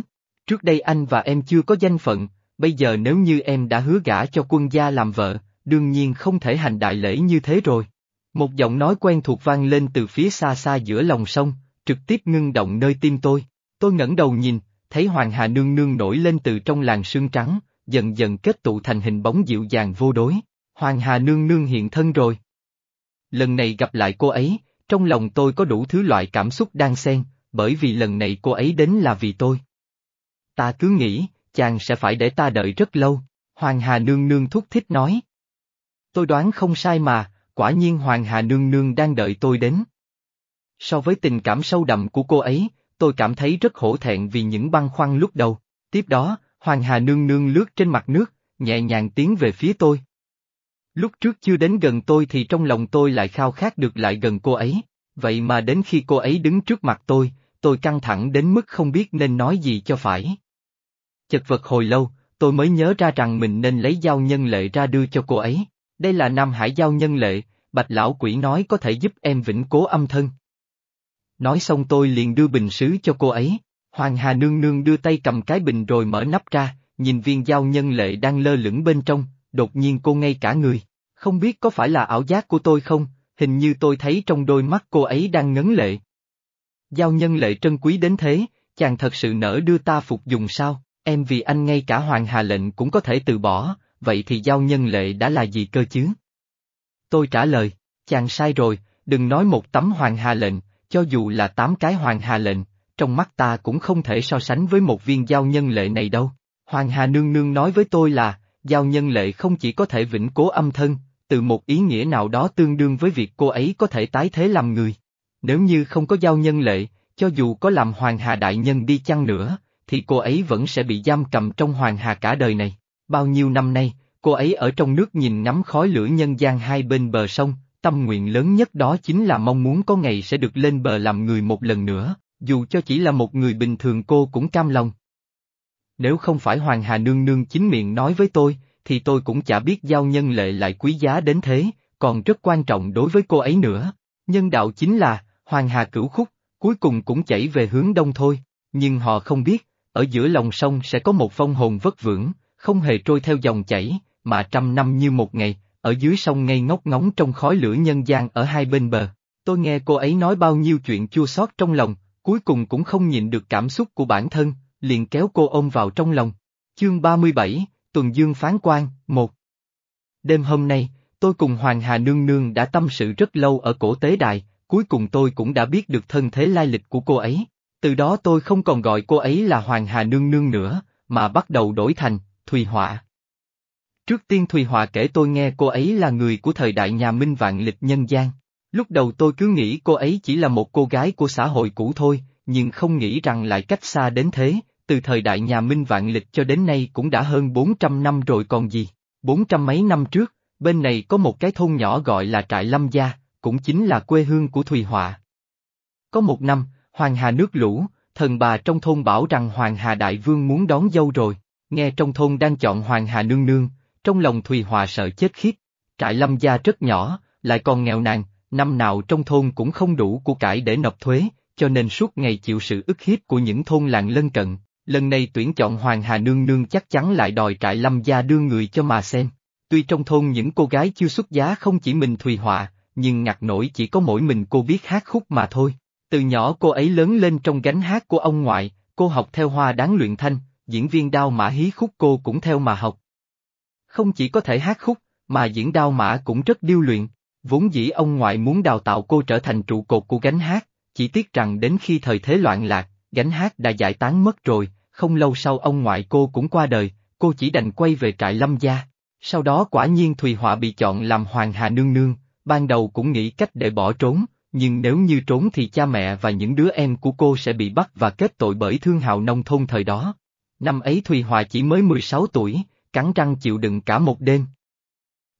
Trước đây anh và em chưa có danh phận, bây giờ nếu như em đã hứa gả cho quân gia làm vợ, đương nhiên không thể hành đại lễ như thế rồi. Một giọng nói quen thuộc vang lên từ phía xa xa giữa lòng sông, trực tiếp ngưng động nơi tim tôi. Tôi ngẩng đầu nhìn, thấy Hoàng Hà Nương Nương nổi lên từ trong làng sương trắng, dần dần kết tụ thành hình bóng dịu dàng vô đối. Hoàng Hà Nương Nương hiện thân rồi. Lần này gặp lại cô ấy, trong lòng tôi có đủ thứ loại cảm xúc đang xen, bởi vì lần này cô ấy đến là vì tôi. Ta cứ nghĩ, chàng sẽ phải để ta đợi rất lâu, Hoàng Hà Nương Nương thúc thích nói. Tôi đoán không sai mà, quả nhiên Hoàng Hà Nương Nương đang đợi tôi đến. So với tình cảm sâu đậm của cô ấy, tôi cảm thấy rất hổ thẹn vì những băn khoăn lúc đầu. Tiếp đó, Hoàng Hà Nương Nương lướt trên mặt nước, nhẹ nhàng tiến về phía tôi. Lúc trước chưa đến gần tôi thì trong lòng tôi lại khao khát được lại gần cô ấy, vậy mà đến khi cô ấy đứng trước mặt tôi, tôi căng thẳng đến mức không biết nên nói gì cho phải. Chật vật hồi lâu, tôi mới nhớ ra rằng mình nên lấy giao nhân lệ ra đưa cho cô ấy. Đây là Nam Hải giao nhân lệ, bạch lão quỷ nói có thể giúp em vĩnh cố âm thân. Nói xong tôi liền đưa bình sứ cho cô ấy. Hoàng Hà Nương Nương đưa tay cầm cái bình rồi mở nắp ra, nhìn viên giao nhân lệ đang lơ lửng bên trong, đột nhiên cô ngay cả người. Không biết có phải là ảo giác của tôi không, hình như tôi thấy trong đôi mắt cô ấy đang ngấn lệ. Giao nhân lệ trân quý đến thế, chàng thật sự nỡ đưa ta phục dùng sao, em vì anh ngay cả hoàng hà lệnh cũng có thể từ bỏ, vậy thì giao nhân lệ đã là gì cơ chứ? Tôi trả lời, chàng sai rồi, đừng nói một tấm hoàng hà lệnh, cho dù là tám cái hoàng hà lệnh, trong mắt ta cũng không thể so sánh với một viên giao nhân lệ này đâu. Hoàng hà nương nương nói với tôi là, giao nhân lệ không chỉ có thể vĩnh cố âm thân, từ một ý nghĩa nào đó tương đương với việc cô ấy có thể tái thế làm người. Nếu như không có giao nhân lệ, cho dù có làm hoàng hà đại nhân đi chăng nữa, thì cô ấy vẫn sẽ bị giam cầm trong hoàng hà cả đời này. Bao nhiêu năm nay, cô ấy ở trong nước nhìn ngắm khói lửa nhân gian hai bên bờ sông, tâm nguyện lớn nhất đó chính là mong muốn có ngày sẽ được lên bờ làm người một lần nữa, dù cho chỉ là một người bình thường cô cũng cam lòng. Nếu không phải Hoàng Hà Nương Nương chính miệng nói với tôi, thì tôi cũng chả biết giao nhân lệ lại quý giá đến thế, còn rất quan trọng đối với cô ấy nữa. Nhân đạo chính là, Hoàng Hà cửu khúc, cuối cùng cũng chảy về hướng đông thôi, nhưng họ không biết, ở giữa lòng sông sẽ có một phong hồn vất vưởng, không hề trôi theo dòng chảy, mà trăm năm như một ngày, ở dưới sông ngây ngốc ngóng trong khói lửa nhân gian ở hai bên bờ. Tôi nghe cô ấy nói bao nhiêu chuyện chua xót trong lòng, cuối cùng cũng không nhịn được cảm xúc của bản thân, liền kéo cô ôm vào trong lòng. Chương 37, Tuần Dương Phán quan một Đêm hôm nay, tôi cùng Hoàng Hà Nương Nương đã tâm sự rất lâu ở cổ tế đài, cuối cùng tôi cũng đã biết được thân thế lai lịch của cô ấy. Từ đó tôi không còn gọi cô ấy là Hoàng Hà Nương Nương nữa, mà bắt đầu đổi thành, Thùy Họa. Trước tiên Thùy Họa kể tôi nghe cô ấy là người của thời đại nhà Minh Vạn Lịch Nhân gian. Lúc đầu tôi cứ nghĩ cô ấy chỉ là một cô gái của xã hội cũ thôi, nhưng không nghĩ rằng lại cách xa đến thế, từ thời đại nhà Minh Vạn Lịch cho đến nay cũng đã hơn 400 năm rồi còn gì. 400 mấy năm trước, bên này có một cái thôn nhỏ gọi là Trại Lâm Gia, cũng chính là quê hương của Thùy Họa. Có một năm, Hoàng Hà nước lũ, thần bà trong thôn bảo rằng Hoàng Hà Đại Vương muốn đón dâu rồi, nghe trong thôn đang chọn Hoàng Hà nương nương, trong lòng Thùy Hòa sợ chết khiếp. Trại Lâm Gia rất nhỏ, lại còn nghèo nàn, năm nào trong thôn cũng không đủ của cải để nộp thuế, cho nên suốt ngày chịu sự ức hiếp của những thôn làng lân cận. Lần này tuyển chọn Hoàng Hà Nương Nương chắc chắn lại đòi trại lâm gia đưa người cho mà xem. Tuy trong thôn những cô gái chưa xuất giá không chỉ mình Thùy Họa, nhưng ngặt nổi chỉ có mỗi mình cô biết hát khúc mà thôi. Từ nhỏ cô ấy lớn lên trong gánh hát của ông ngoại, cô học theo hoa đáng luyện thanh, diễn viên đao mã hí khúc cô cũng theo mà học. Không chỉ có thể hát khúc, mà diễn đao mã cũng rất điêu luyện, vốn dĩ ông ngoại muốn đào tạo cô trở thành trụ cột của gánh hát, chỉ tiếc rằng đến khi thời thế loạn lạc, gánh hát đã giải tán mất rồi, không lâu sau ông ngoại cô cũng qua đời, cô chỉ đành quay về trại lâm gia. Sau đó quả nhiên Thùy Họa bị chọn làm Hoàng Hà Nương Nương, ban đầu cũng nghĩ cách để bỏ trốn, nhưng nếu như trốn thì cha mẹ và những đứa em của cô sẽ bị bắt và kết tội bởi thương hào nông thôn thời đó. Năm ấy Thùy Hòa chỉ mới 16 tuổi, cắn răng chịu đựng cả một đêm.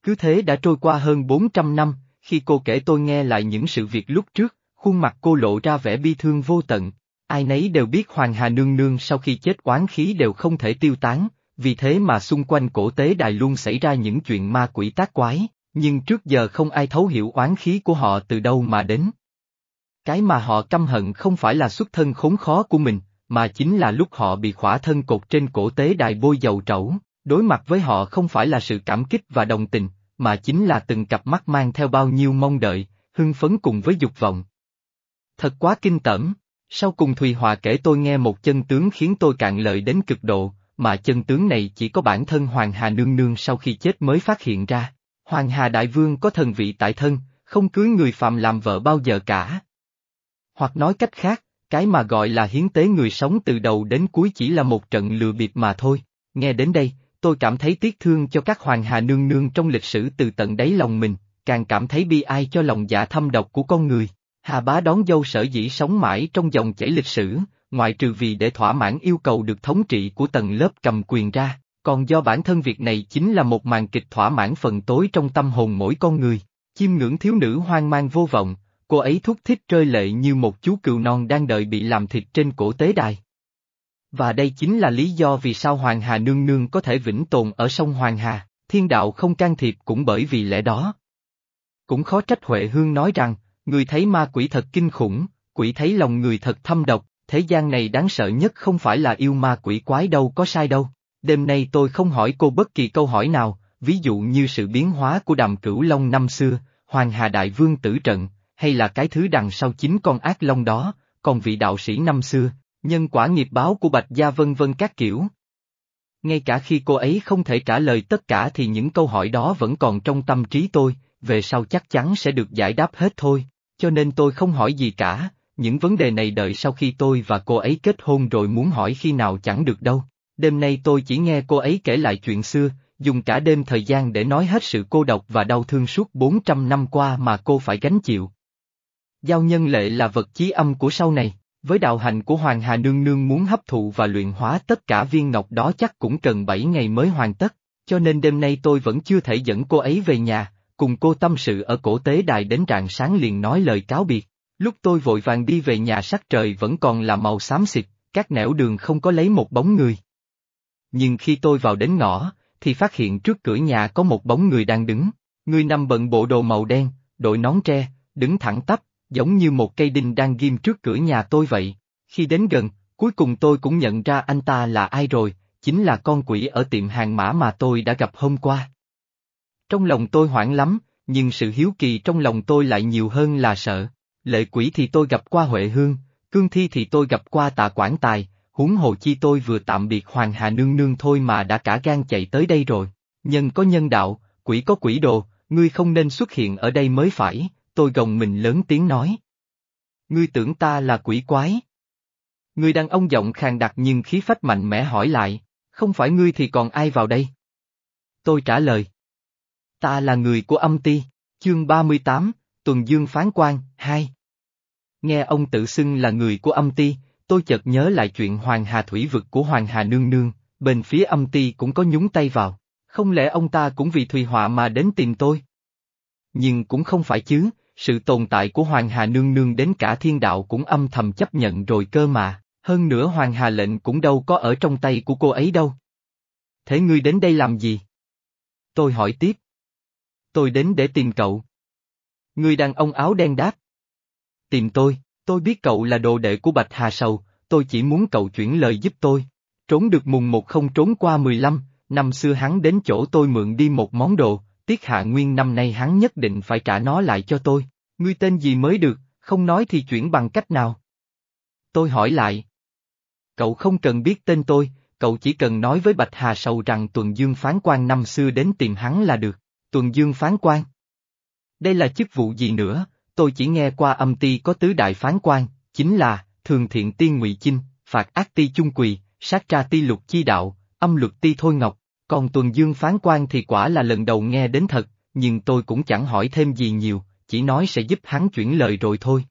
Cứ thế đã trôi qua hơn 400 năm, khi cô kể tôi nghe lại những sự việc lúc trước, khuôn mặt cô lộ ra vẻ bi thương vô tận. Ai nấy đều biết Hoàng Hà Nương Nương sau khi chết oán khí đều không thể tiêu tán, vì thế mà xung quanh cổ tế đài luôn xảy ra những chuyện ma quỷ tác quái, nhưng trước giờ không ai thấu hiểu oán khí của họ từ đâu mà đến. Cái mà họ căm hận không phải là xuất thân khốn khó của mình, mà chính là lúc họ bị khỏa thân cột trên cổ tế đài bôi dầu trẩu, đối mặt với họ không phải là sự cảm kích và đồng tình, mà chính là từng cặp mắt mang theo bao nhiêu mong đợi, hưng phấn cùng với dục vọng. Thật quá kinh tởm, sau cùng Thùy Hòa kể tôi nghe một chân tướng khiến tôi cạn lợi đến cực độ, mà chân tướng này chỉ có bản thân Hoàng Hà Nương Nương sau khi chết mới phát hiện ra. Hoàng Hà Đại Vương có thần vị tại thân, không cưới người phạm làm vợ bao giờ cả. Hoặc nói cách khác, cái mà gọi là hiến tế người sống từ đầu đến cuối chỉ là một trận lừa bịp mà thôi. Nghe đến đây, tôi cảm thấy tiếc thương cho các Hoàng Hà Nương Nương trong lịch sử từ tận đáy lòng mình, càng cảm thấy bi ai cho lòng dạ thâm độc của con người. Hà bá đón dâu sở dĩ sống mãi trong dòng chảy lịch sử, ngoại trừ vì để thỏa mãn yêu cầu được thống trị của tầng lớp cầm quyền ra, còn do bản thân việc này chính là một màn kịch thỏa mãn phần tối trong tâm hồn mỗi con người. Chiêm ngưỡng thiếu nữ hoang mang vô vọng, cô ấy thúc thích rơi lệ như một chú cừu non đang đợi bị làm thịt trên cổ tế đài. Và đây chính là lý do vì sao Hoàng Hà Nương Nương có thể vĩnh tồn ở sông Hoàng Hà, thiên đạo không can thiệp cũng bởi vì lẽ đó. Cũng khó trách Huệ Hương nói rằng, người thấy ma quỷ thật kinh khủng, quỷ thấy lòng người thật thâm độc, thế gian này đáng sợ nhất không phải là yêu ma quỷ quái đâu có sai đâu. Đêm nay tôi không hỏi cô bất kỳ câu hỏi nào, ví dụ như sự biến hóa của đàm cửu long năm xưa, Hoàng Hà Đại Vương tử trận, hay là cái thứ đằng sau chính con ác long đó, còn vị đạo sĩ năm xưa, nhân quả nghiệp báo của Bạch Gia vân vân các kiểu. Ngay cả khi cô ấy không thể trả lời tất cả thì những câu hỏi đó vẫn còn trong tâm trí tôi, về sau chắc chắn sẽ được giải đáp hết thôi, cho nên tôi không hỏi gì cả, những vấn đề này đợi sau khi tôi và cô ấy kết hôn rồi muốn hỏi khi nào chẳng được đâu. Đêm nay tôi chỉ nghe cô ấy kể lại chuyện xưa, dùng cả đêm thời gian để nói hết sự cô độc và đau thương suốt 400 năm qua mà cô phải gánh chịu. Giao nhân lệ là vật chí âm của sau này, với đạo hành của Hoàng Hà Nương Nương muốn hấp thụ và luyện hóa tất cả viên ngọc đó chắc cũng cần 7 ngày mới hoàn tất, cho nên đêm nay tôi vẫn chưa thể dẫn cô ấy về nhà, cùng cô tâm sự ở cổ tế đài đến rạng sáng liền nói lời cáo biệt. Lúc tôi vội vàng đi về nhà sắc trời vẫn còn là màu xám xịt, các nẻo đường không có lấy một bóng người. Nhưng khi tôi vào đến ngõ, thì phát hiện trước cửa nhà có một bóng người đang đứng. Người nằm bận bộ đồ màu đen, đội nón tre, đứng thẳng tắp, giống như một cây đinh đang ghim trước cửa nhà tôi vậy. Khi đến gần, cuối cùng tôi cũng nhận ra anh ta là ai rồi, chính là con quỷ ở tiệm hàng mã mà tôi đã gặp hôm qua. Trong lòng tôi hoảng lắm, nhưng sự hiếu kỳ trong lòng tôi lại nhiều hơn là sợ. Lệ quỷ thì tôi gặp qua Huệ Hương, cương thi thì tôi gặp qua tạ Quảng Tài, huống hồ chi tôi vừa tạm biệt Hoàng Hà Nương Nương thôi mà đã cả gan chạy tới đây rồi. Nhân có nhân đạo, quỷ có quỷ đồ, ngươi không nên xuất hiện ở đây mới phải, tôi gồng mình lớn tiếng nói. Ngươi tưởng ta là quỷ quái? Người đàn ông giọng khàn đặc nhưng khí phách mạnh mẽ hỏi lại, không phải ngươi thì còn ai vào đây? Tôi trả lời. Ta là người của âm ti, chương 38, Tuần Dương Phán quan 2. Nghe ông tự xưng là người của âm ti, tôi chợt nhớ lại chuyện Hoàng Hà Thủy vực của Hoàng Hà Nương Nương, bên phía âm ti cũng có nhúng tay vào, không lẽ ông ta cũng vì Thùy Họa mà đến tìm tôi? Nhưng cũng không phải chứ, sự tồn tại của Hoàng Hà Nương Nương đến cả thiên đạo cũng âm thầm chấp nhận rồi cơ mà, hơn nữa Hoàng Hà lệnh cũng đâu có ở trong tay của cô ấy đâu. Thế ngươi đến đây làm gì? Tôi hỏi tiếp. Tôi đến để tìm cậu. Người đàn ông áo đen đáp. Tìm tôi, tôi biết cậu là đồ đệ của Bạch Hà Sầu, tôi chỉ muốn cậu chuyển lời giúp tôi. Trốn được mùng một không trốn qua mười lăm, năm xưa hắn đến chỗ tôi mượn đi một món đồ, tiết hạ nguyên năm nay hắn nhất định phải trả nó lại cho tôi. Ngươi tên gì mới được, không nói thì chuyển bằng cách nào? Tôi hỏi lại. Cậu không cần biết tên tôi, cậu chỉ cần nói với Bạch Hà Sầu rằng Tuần Dương phán quan năm xưa đến tìm hắn là được. Tuần Dương phán quan. Đây là chức vụ gì nữa, tôi chỉ nghe qua âm ti có tứ đại phán quan, chính là, thường thiện tiên ngụy chinh, phạt ác ti chung quỳ, sát tra ti lục chi đạo, âm luật ti thôi ngọc, còn tuần dương phán quan thì quả là lần đầu nghe đến thật, nhưng tôi cũng chẳng hỏi thêm gì nhiều, chỉ nói sẽ giúp hắn chuyển lời rồi thôi.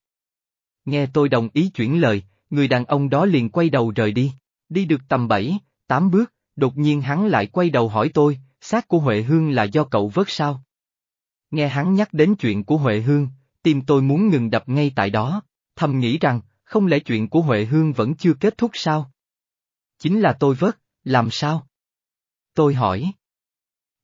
Nghe tôi đồng ý chuyển lời, người đàn ông đó liền quay đầu rời đi, đi được tầm bảy, tám bước, đột nhiên hắn lại quay đầu hỏi tôi, xác của Huệ Hương là do cậu vớt sao? Nghe hắn nhắc đến chuyện của Huệ Hương, tim tôi muốn ngừng đập ngay tại đó, thầm nghĩ rằng, không lẽ chuyện của Huệ Hương vẫn chưa kết thúc sao? Chính là tôi vất, làm sao? Tôi hỏi.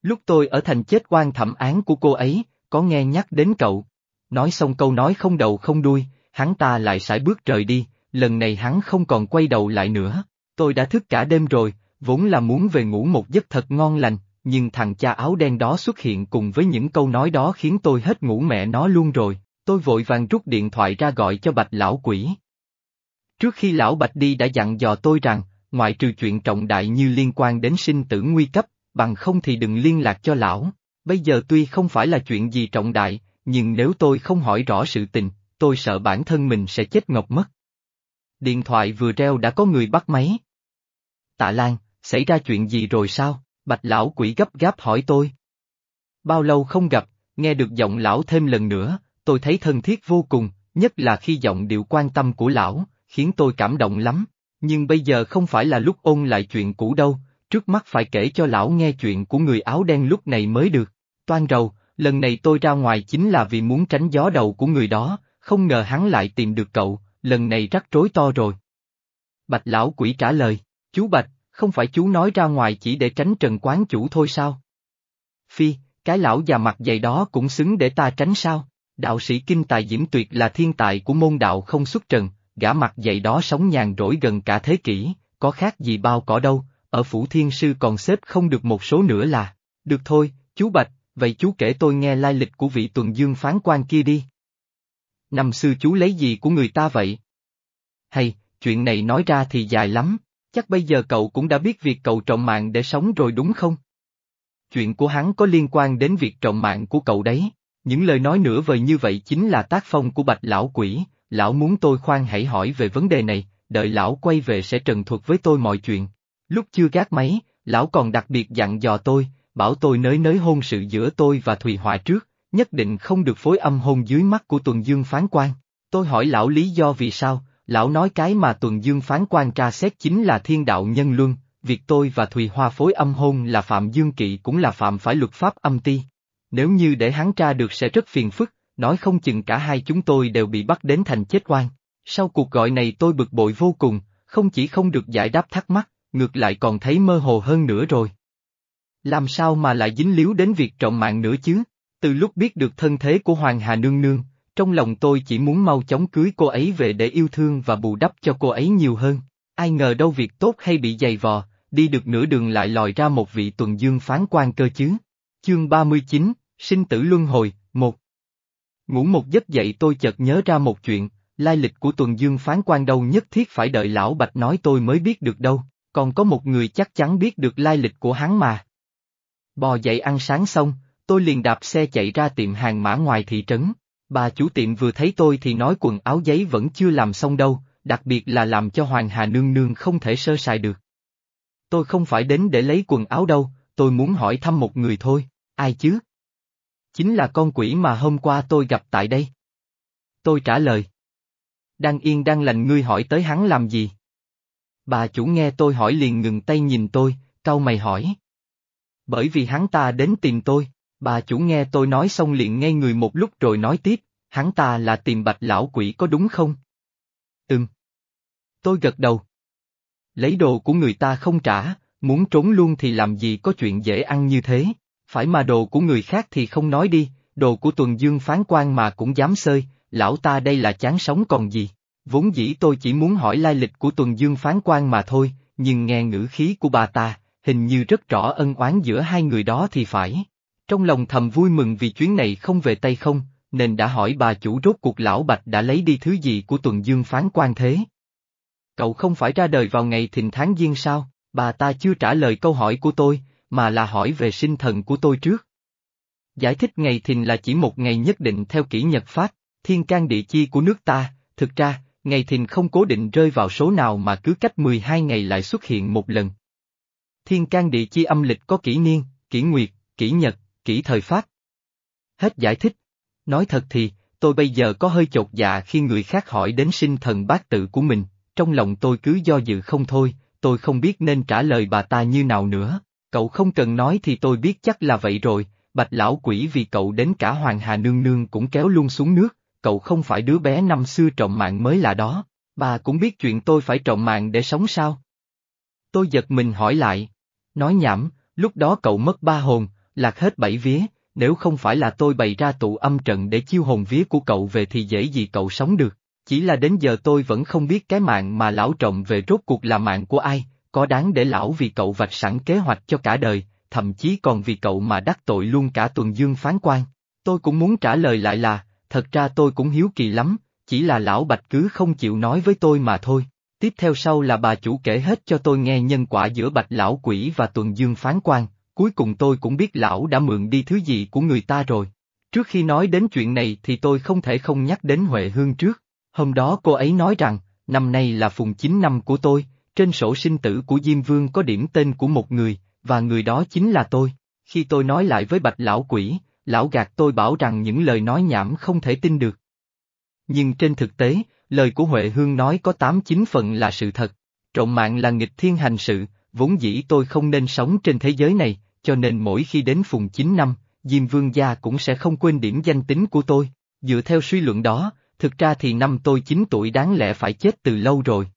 Lúc tôi ở thành chết quan thẩm án của cô ấy, có nghe nhắc đến cậu. Nói xong câu nói không đầu không đuôi, hắn ta lại sải bước rời đi, lần này hắn không còn quay đầu lại nữa. Tôi đã thức cả đêm rồi, vốn là muốn về ngủ một giấc thật ngon lành, nhưng thằng cha áo đen đó xuất hiện cùng với những câu nói đó khiến tôi hết ngủ mẹ nó luôn rồi, tôi vội vàng rút điện thoại ra gọi cho bạch lão quỷ. Trước khi lão bạch đi đã dặn dò tôi rằng, ngoại trừ chuyện trọng đại như liên quan đến sinh tử nguy cấp, bằng không thì đừng liên lạc cho lão. Bây giờ tuy không phải là chuyện gì trọng đại, nhưng nếu tôi không hỏi rõ sự tình, tôi sợ bản thân mình sẽ chết ngọc mất. Điện thoại vừa reo đã có người bắt máy. Tạ Lan, xảy ra chuyện gì rồi sao? Bạch lão quỷ gấp gáp hỏi tôi. Bao lâu không gặp, nghe được giọng lão thêm lần nữa, tôi thấy thân thiết vô cùng, nhất là khi giọng điệu quan tâm của lão, khiến tôi cảm động lắm. Nhưng bây giờ không phải là lúc ôn lại chuyện cũ đâu, trước mắt phải kể cho lão nghe chuyện của người áo đen lúc này mới được. Toan rầu, lần này tôi ra ngoài chính là vì muốn tránh gió đầu của người đó, không ngờ hắn lại tìm được cậu, lần này rắc rối to rồi. Bạch lão quỷ trả lời, chú Bạch, không phải chú nói ra ngoài chỉ để tránh trần quán chủ thôi sao? Phi, cái lão già mặt dày đó cũng xứng để ta tránh sao? Đạo sĩ kinh tài diễm tuyệt là thiên tài của môn đạo không xuất trần, gã mặt dậy đó sống nhàn rỗi gần cả thế kỷ, có khác gì bao cỏ đâu, ở phủ thiên sư còn xếp không được một số nữa là, được thôi, chú Bạch, vậy chú kể tôi nghe lai lịch của vị tuần dương phán quan kia đi. Năm xưa chú lấy gì của người ta vậy? Hay, chuyện này nói ra thì dài lắm, chắc bây giờ cậu cũng đã biết việc cậu trọng mạng để sống rồi đúng không? Chuyện của hắn có liên quan đến việc trọng mạng của cậu đấy, những lời nói nửa vời như vậy chính là tác phong của bạch lão quỷ, lão muốn tôi khoan hãy hỏi về vấn đề này, đợi lão quay về sẽ trần thuật với tôi mọi chuyện. Lúc chưa gác máy, lão còn đặc biệt dặn dò tôi, bảo tôi nới nới hôn sự giữa tôi và Thùy Hòa trước, nhất định không được phối âm hôn dưới mắt của Tuần Dương phán quan. Tôi hỏi lão lý do vì sao, lão nói cái mà Tuần Dương phán quan tra xét chính là thiên đạo nhân luân, việc tôi và Thùy Hoa phối âm hôn là phạm dương kỵ cũng là phạm phải luật pháp âm ti. Nếu như để hắn tra được sẽ rất phiền phức, nói không chừng cả hai chúng tôi đều bị bắt đến thành chết oan. Sau cuộc gọi này tôi bực bội vô cùng, không chỉ không được giải đáp thắc mắc, ngược lại còn thấy mơ hồ hơn nữa rồi. Làm sao mà lại dính líu đến việc trọng mạng nữa chứ? Từ lúc biết được thân thế của Hoàng Hà Nương Nương, trong lòng tôi chỉ muốn mau chóng cưới cô ấy về để yêu thương và bù đắp cho cô ấy nhiều hơn. Ai ngờ đâu việc tốt hay bị dày vò, đi được nửa đường lại lòi ra một vị tuần dương phán quan cơ chứ. Chương 39, Sinh tử luân hồi, một Ngủ một giấc dậy tôi chợt nhớ ra một chuyện, lai lịch của tuần dương phán quan đâu nhất thiết phải đợi lão bạch nói tôi mới biết được đâu, còn có một người chắc chắn biết được lai lịch của hắn mà. Bò dậy ăn sáng xong, tôi liền đạp xe chạy ra tiệm hàng mã ngoài thị trấn. Bà chủ tiệm vừa thấy tôi thì nói quần áo giấy vẫn chưa làm xong đâu, đặc biệt là làm cho Hoàng Hà Nương Nương không thể sơ sài được. Tôi không phải đến để lấy quần áo đâu, tôi muốn hỏi thăm một người thôi, ai chứ? Chính là con quỷ mà hôm qua tôi gặp tại đây. Tôi trả lời. Đang yên đang lành ngươi hỏi tới hắn làm gì? Bà chủ nghe tôi hỏi liền ngừng tay nhìn tôi, cau mày hỏi. Bởi vì hắn ta đến tìm tôi, bà chủ nghe tôi nói xong liền ngay người một lúc rồi nói tiếp, hắn ta là tìm bạch lão quỷ có đúng không? Ừm. Tôi gật đầu. Lấy đồ của người ta không trả, muốn trốn luôn thì làm gì có chuyện dễ ăn như thế, phải mà đồ của người khác thì không nói đi, đồ của tuần dương phán quan mà cũng dám sơi, lão ta đây là chán sống còn gì. Vốn dĩ tôi chỉ muốn hỏi lai lịch của tuần dương phán quan mà thôi, nhưng nghe ngữ khí của bà ta, hình như rất rõ ân oán giữa hai người đó thì phải. Trong lòng thầm vui mừng vì chuyến này không về tay không, nên đã hỏi bà chủ rốt cuộc lão Bạch đã lấy đi thứ gì của tuần dương phán quan thế. Cậu không phải ra đời vào ngày thìn tháng giêng sao, bà ta chưa trả lời câu hỏi của tôi, mà là hỏi về sinh thần của tôi trước. Giải thích ngày thìn là chỉ một ngày nhất định theo kỷ nhật pháp, thiên can địa chi của nước ta, thực ra, ngày thìn không cố định rơi vào số nào mà cứ cách 12 ngày lại xuất hiện một lần. Thiên can địa chi âm lịch có kỷ niên, kỷ nguyệt, kỷ nhật, kỷ thời pháp. Hết giải thích. Nói thật thì, tôi bây giờ có hơi chột dạ khi người khác hỏi đến sinh thần bát tự của mình, trong lòng tôi cứ do dự không thôi, tôi không biết nên trả lời bà ta như nào nữa. Cậu không cần nói thì tôi biết chắc là vậy rồi, bạch lão quỷ vì cậu đến cả Hoàng Hà Nương Nương cũng kéo luôn xuống nước, cậu không phải đứa bé năm xưa trọng mạng mới là đó, bà cũng biết chuyện tôi phải trọng mạng để sống sao. Tôi giật mình hỏi lại, nói nhảm, lúc đó cậu mất ba hồn, lạc hết bảy vía, nếu không phải là tôi bày ra tụ âm trận để chiêu hồn vía của cậu về thì dễ gì cậu sống được, chỉ là đến giờ tôi vẫn không biết cái mạng mà lão trọng về rốt cuộc là mạng của ai, có đáng để lão vì cậu vạch sẵn kế hoạch cho cả đời, thậm chí còn vì cậu mà đắc tội luôn cả tuần dương phán quan. Tôi cũng muốn trả lời lại là, thật ra tôi cũng hiếu kỳ lắm, chỉ là lão bạch cứ không chịu nói với tôi mà thôi. Tiếp theo sau là bà chủ kể hết cho tôi nghe nhân quả giữa bạch lão quỷ và tuần dương phán quan, cuối cùng tôi cũng biết lão đã mượn đi thứ gì của người ta rồi. Trước khi nói đến chuyện này thì tôi không thể không nhắc đến Huệ Hương trước. Hôm đó cô ấy nói rằng, năm nay là phùng 9 năm của tôi, trên sổ sinh tử của Diêm Vương có điểm tên của một người, và người đó chính là tôi. Khi tôi nói lại với bạch lão quỷ, lão gạt tôi bảo rằng những lời nói nhảm không thể tin được. Nhưng trên thực tế, lời của Huệ Hương nói có tám chín phần là sự thật. Trộm mạng là nghịch thiên hành sự, vốn dĩ tôi không nên sống trên thế giới này, cho nên mỗi khi đến phùng 9 năm, Diêm Vương gia cũng sẽ không quên điểm danh tính của tôi. Dựa theo suy luận đó, thực ra thì năm tôi 9 tuổi đáng lẽ phải chết từ lâu rồi.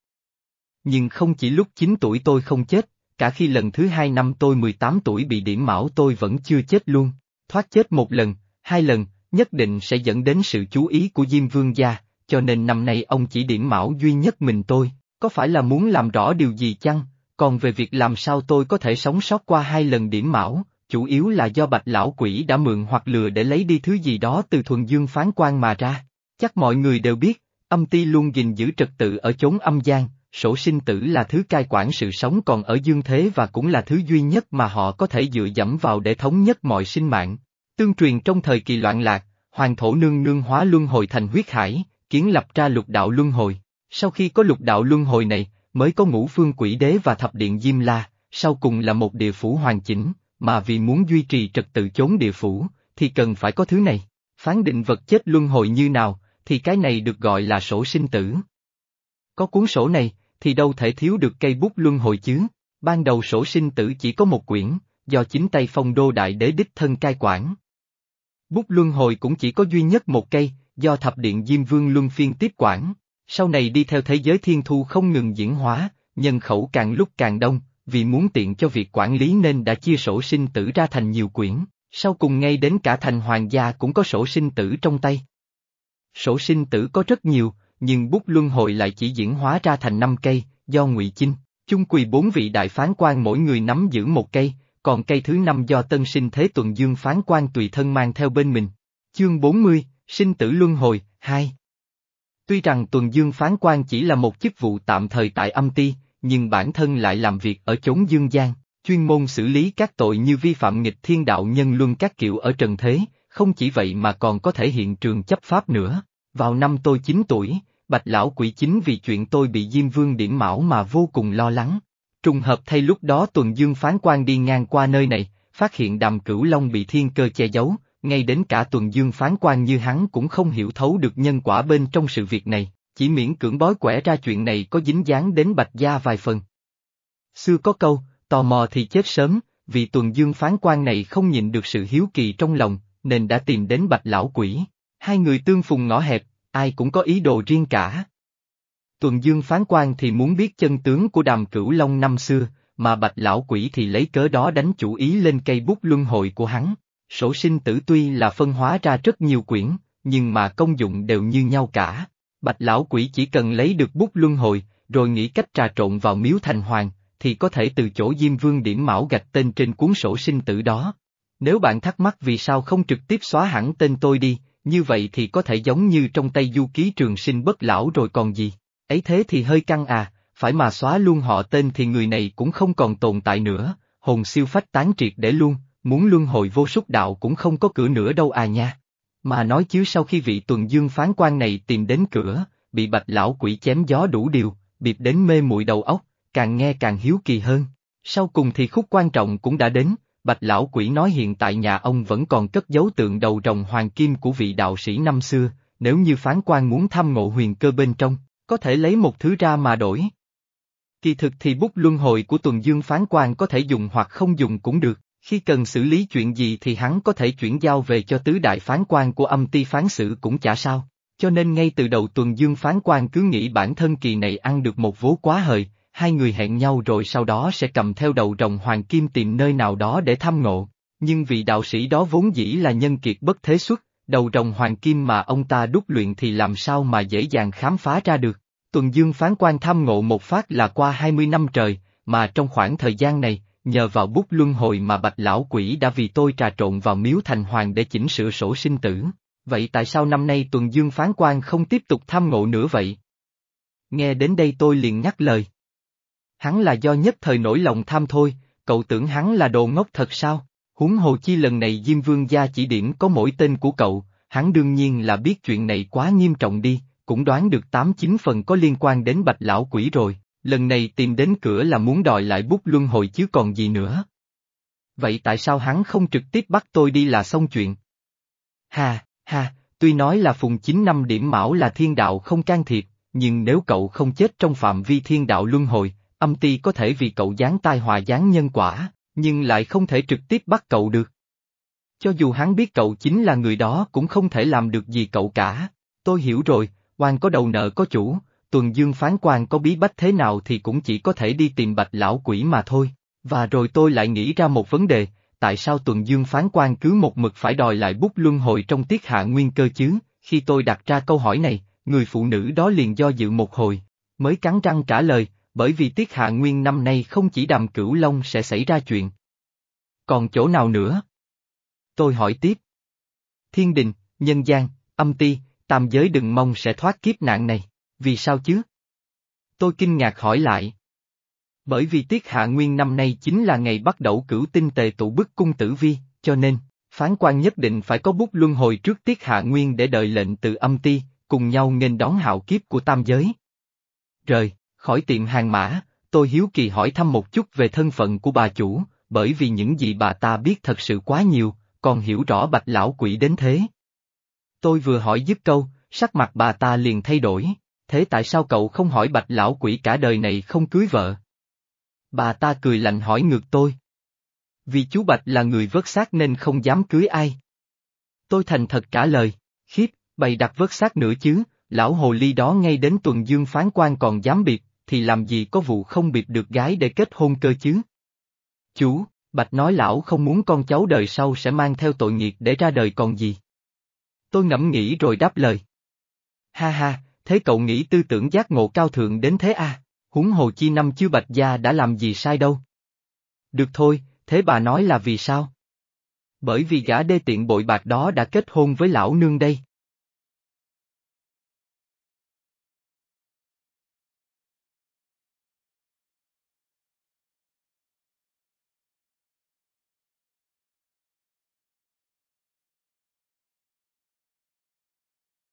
Nhưng không chỉ lúc 9 tuổi tôi không chết, cả khi lần thứ hai năm tôi 18 tuổi bị điểm mão tôi vẫn chưa chết luôn. Thoát chết một lần, hai lần, nhất định sẽ dẫn đến sự chú ý của Diêm Vương gia, cho nên năm nay ông chỉ điểm mão duy nhất mình tôi, có phải là muốn làm rõ điều gì chăng? Còn về việc làm sao tôi có thể sống sót qua hai lần điểm mão, chủ yếu là do bạch lão quỷ đã mượn hoặc lừa để lấy đi thứ gì đó từ thuần dương phán quan mà ra. Chắc mọi người đều biết, âm ti luôn gìn giữ trật tự ở chốn âm gian, sổ sinh tử là thứ cai quản sự sống còn ở dương thế và cũng là thứ duy nhất mà họ có thể dựa dẫm vào để thống nhất mọi sinh mạng. Tương truyền trong thời kỳ loạn lạc, hoàng thổ nương nương hóa luân hồi thành huyết hải, kiến lập ra lục đạo luân hồi. Sau khi có lục đạo luân hồi này, mới có ngũ phương quỷ đế và thập điện Diêm La, sau cùng là một địa phủ hoàn chỉnh, mà vì muốn duy trì trật tự chốn địa phủ, thì cần phải có thứ này. Phán định vật chết luân hồi như nào, thì cái này được gọi là sổ sinh tử. Có cuốn sổ này, thì đâu thể thiếu được cây bút luân hồi chứ. Ban đầu sổ sinh tử chỉ có một quyển, do chính tay phong đô đại đế đích thân cai quản. Bút luân hồi cũng chỉ có duy nhất một cây, do thập điện Diêm Vương luân phiên tiếp quản. Sau này đi theo thế giới thiên thu không ngừng diễn hóa, nhân khẩu càng lúc càng đông, vì muốn tiện cho việc quản lý nên đã chia sổ sinh tử ra thành nhiều quyển, sau cùng ngay đến cả thành hoàng gia cũng có sổ sinh tử trong tay. Sổ sinh tử có rất nhiều, nhưng bút luân hồi lại chỉ diễn hóa ra thành năm cây, do ngụy Chinh, chung quỳ bốn vị đại phán quan mỗi người nắm giữ một cây, còn cây thứ năm do tân sinh thế tuần dương phán quan tùy thân mang theo bên mình. Chương 40, Sinh tử luân hồi, 2 Tuy rằng tuần dương phán quan chỉ là một chức vụ tạm thời tại âm ti, nhưng bản thân lại làm việc ở chốn dương gian, chuyên môn xử lý các tội như vi phạm nghịch thiên đạo nhân luân các kiểu ở trần thế, không chỉ vậy mà còn có thể hiện trường chấp pháp nữa. Vào năm tôi 9 tuổi, Bạch Lão Quỷ chính vì chuyện tôi bị Diêm Vương điểm mão mà vô cùng lo lắng. Trùng hợp thay lúc đó tuần dương phán quan đi ngang qua nơi này, phát hiện đàm cửu long bị thiên cơ che giấu, ngay đến cả tuần dương phán quan như hắn cũng không hiểu thấu được nhân quả bên trong sự việc này, chỉ miễn cưỡng bói quẻ ra chuyện này có dính dáng đến bạch gia vài phần. Xưa có câu, tò mò thì chết sớm, vì tuần dương phán quan này không nhịn được sự hiếu kỳ trong lòng, nên đã tìm đến bạch lão quỷ. Hai người tương phùng ngõ hẹp, ai cũng có ý đồ riêng cả. Tuần Dương phán quan thì muốn biết chân tướng của đàm cửu long năm xưa, mà bạch lão quỷ thì lấy cớ đó đánh chủ ý lên cây bút luân hồi của hắn. Sổ sinh tử tuy là phân hóa ra rất nhiều quyển, nhưng mà công dụng đều như nhau cả. Bạch lão quỷ chỉ cần lấy được bút luân hồi, rồi nghĩ cách trà trộn vào miếu thành hoàng, thì có thể từ chỗ Diêm Vương điểm mão gạch tên trên cuốn sổ sinh tử đó. Nếu bạn thắc mắc vì sao không trực tiếp xóa hẳn tên tôi đi, như vậy thì có thể giống như trong tay du ký trường sinh bất lão rồi còn gì. Ấy thế thì hơi căng à, phải mà xóa luôn họ tên thì người này cũng không còn tồn tại nữa, hồn siêu phách tán triệt để luôn, muốn luân hồi vô súc đạo cũng không có cửa nữa đâu à nha. Mà nói chứ sau khi vị tuần dương phán quan này tìm đến cửa, bị bạch lão quỷ chém gió đủ điều, bịp đến mê muội đầu óc, càng nghe càng hiếu kỳ hơn. Sau cùng thì khúc quan trọng cũng đã đến, bạch lão quỷ nói hiện tại nhà ông vẫn còn cất dấu tượng đầu rồng hoàng kim của vị đạo sĩ năm xưa, nếu như phán quan muốn thăm ngộ huyền cơ bên trong, có thể lấy một thứ ra mà đổi. Kỳ thực thì bút luân hồi của tuần dương phán quan có thể dùng hoặc không dùng cũng được, khi cần xử lý chuyện gì thì hắn có thể chuyển giao về cho tứ đại phán quan của âm ti phán xử cũng chả sao, cho nên ngay từ đầu tuần dương phán quan cứ nghĩ bản thân kỳ này ăn được một vố quá hời, hai người hẹn nhau rồi sau đó sẽ cầm theo đầu rồng hoàng kim tìm nơi nào đó để thăm ngộ, nhưng vị đạo sĩ đó vốn dĩ là nhân kiệt bất thế xuất, đầu rồng hoàng kim mà ông ta đúc luyện thì làm sao mà dễ dàng khám phá ra được. Tuần Dương phán quan thăm ngộ một phát là qua 20 năm trời, mà trong khoảng thời gian này, nhờ vào bút luân hồi mà bạch lão quỷ đã vì tôi trà trộn vào miếu thành hoàng để chỉnh sửa sổ sinh tử. Vậy tại sao năm nay Tuần Dương phán quan không tiếp tục thăm ngộ nữa vậy? Nghe đến đây tôi liền nhắc lời. Hắn là do nhất thời nổi lòng tham thôi, cậu tưởng hắn là đồ ngốc thật sao? Huống hồ chi lần này Diêm Vương gia chỉ điểm có mỗi tên của cậu, hắn đương nhiên là biết chuyện này quá nghiêm trọng đi, cũng đoán được tám chín phần có liên quan đến bạch lão quỷ rồi, lần này tìm đến cửa là muốn đòi lại bút luân hồi chứ còn gì nữa. Vậy tại sao hắn không trực tiếp bắt tôi đi là xong chuyện? Ha, ha, tuy nói là phùng chín năm điểm mão là thiên đạo không can thiệp, nhưng nếu cậu không chết trong phạm vi thiên đạo luân hồi, âm ti có thể vì cậu gián tai họa gián nhân quả, nhưng lại không thể trực tiếp bắt cậu được. Cho dù hắn biết cậu chính là người đó cũng không thể làm được gì cậu cả. Tôi hiểu rồi, quan có đầu nợ có chủ, tuần dương phán quan có bí bách thế nào thì cũng chỉ có thể đi tìm bạch lão quỷ mà thôi. Và rồi tôi lại nghĩ ra một vấn đề, tại sao tuần dương phán quan cứ một mực phải đòi lại bút luân hồi trong tiết hạ nguyên cơ chứ? Khi tôi đặt ra câu hỏi này, người phụ nữ đó liền do dự một hồi, mới cắn răng trả lời, bởi vì tiết hạ nguyên năm nay không chỉ đàm cửu long sẽ xảy ra chuyện. Còn chỗ nào nữa? Tôi hỏi tiếp. Thiên đình, nhân gian, âm ti, tam giới đừng mong sẽ thoát kiếp nạn này, vì sao chứ? Tôi kinh ngạc hỏi lại. Bởi vì tiết hạ nguyên năm nay chính là ngày bắt đầu cửu tinh tề tụ bức cung tử vi, cho nên, phán quan nhất định phải có bút luân hồi trước tiết hạ nguyên để đợi lệnh từ âm ti, cùng nhau nghênh đón hạo kiếp của tam giới. Rời, khỏi tiệm hàng mã, tôi hiếu kỳ hỏi thăm một chút về thân phận của bà chủ, bởi vì những gì bà ta biết thật sự quá nhiều, còn hiểu rõ bạch lão quỷ đến thế. Tôi vừa hỏi dứt câu, sắc mặt bà ta liền thay đổi, thế tại sao cậu không hỏi bạch lão quỷ cả đời này không cưới vợ? Bà ta cười lạnh hỏi ngược tôi. Vì chú Bạch là người vớt xác nên không dám cưới ai. Tôi thành thật trả lời, khiếp, bày đặt vớt xác nữa chứ, lão hồ ly đó ngay đến tuần dương phán quan còn dám biệt, thì làm gì có vụ không biệt được gái để kết hôn cơ chứ. Chú, Bạch nói lão không muốn con cháu đời sau sẽ mang theo tội nghiệt để ra đời còn gì. Tôi ngẫm nghĩ rồi đáp lời. Ha ha, thế cậu nghĩ tư tưởng giác ngộ cao thượng đến thế à, huống hồ chi năm chưa Bạch gia đã làm gì sai đâu. Được thôi, thế bà nói là vì sao? Bởi vì gã đê tiện bội bạc đó đã kết hôn với lão nương đây.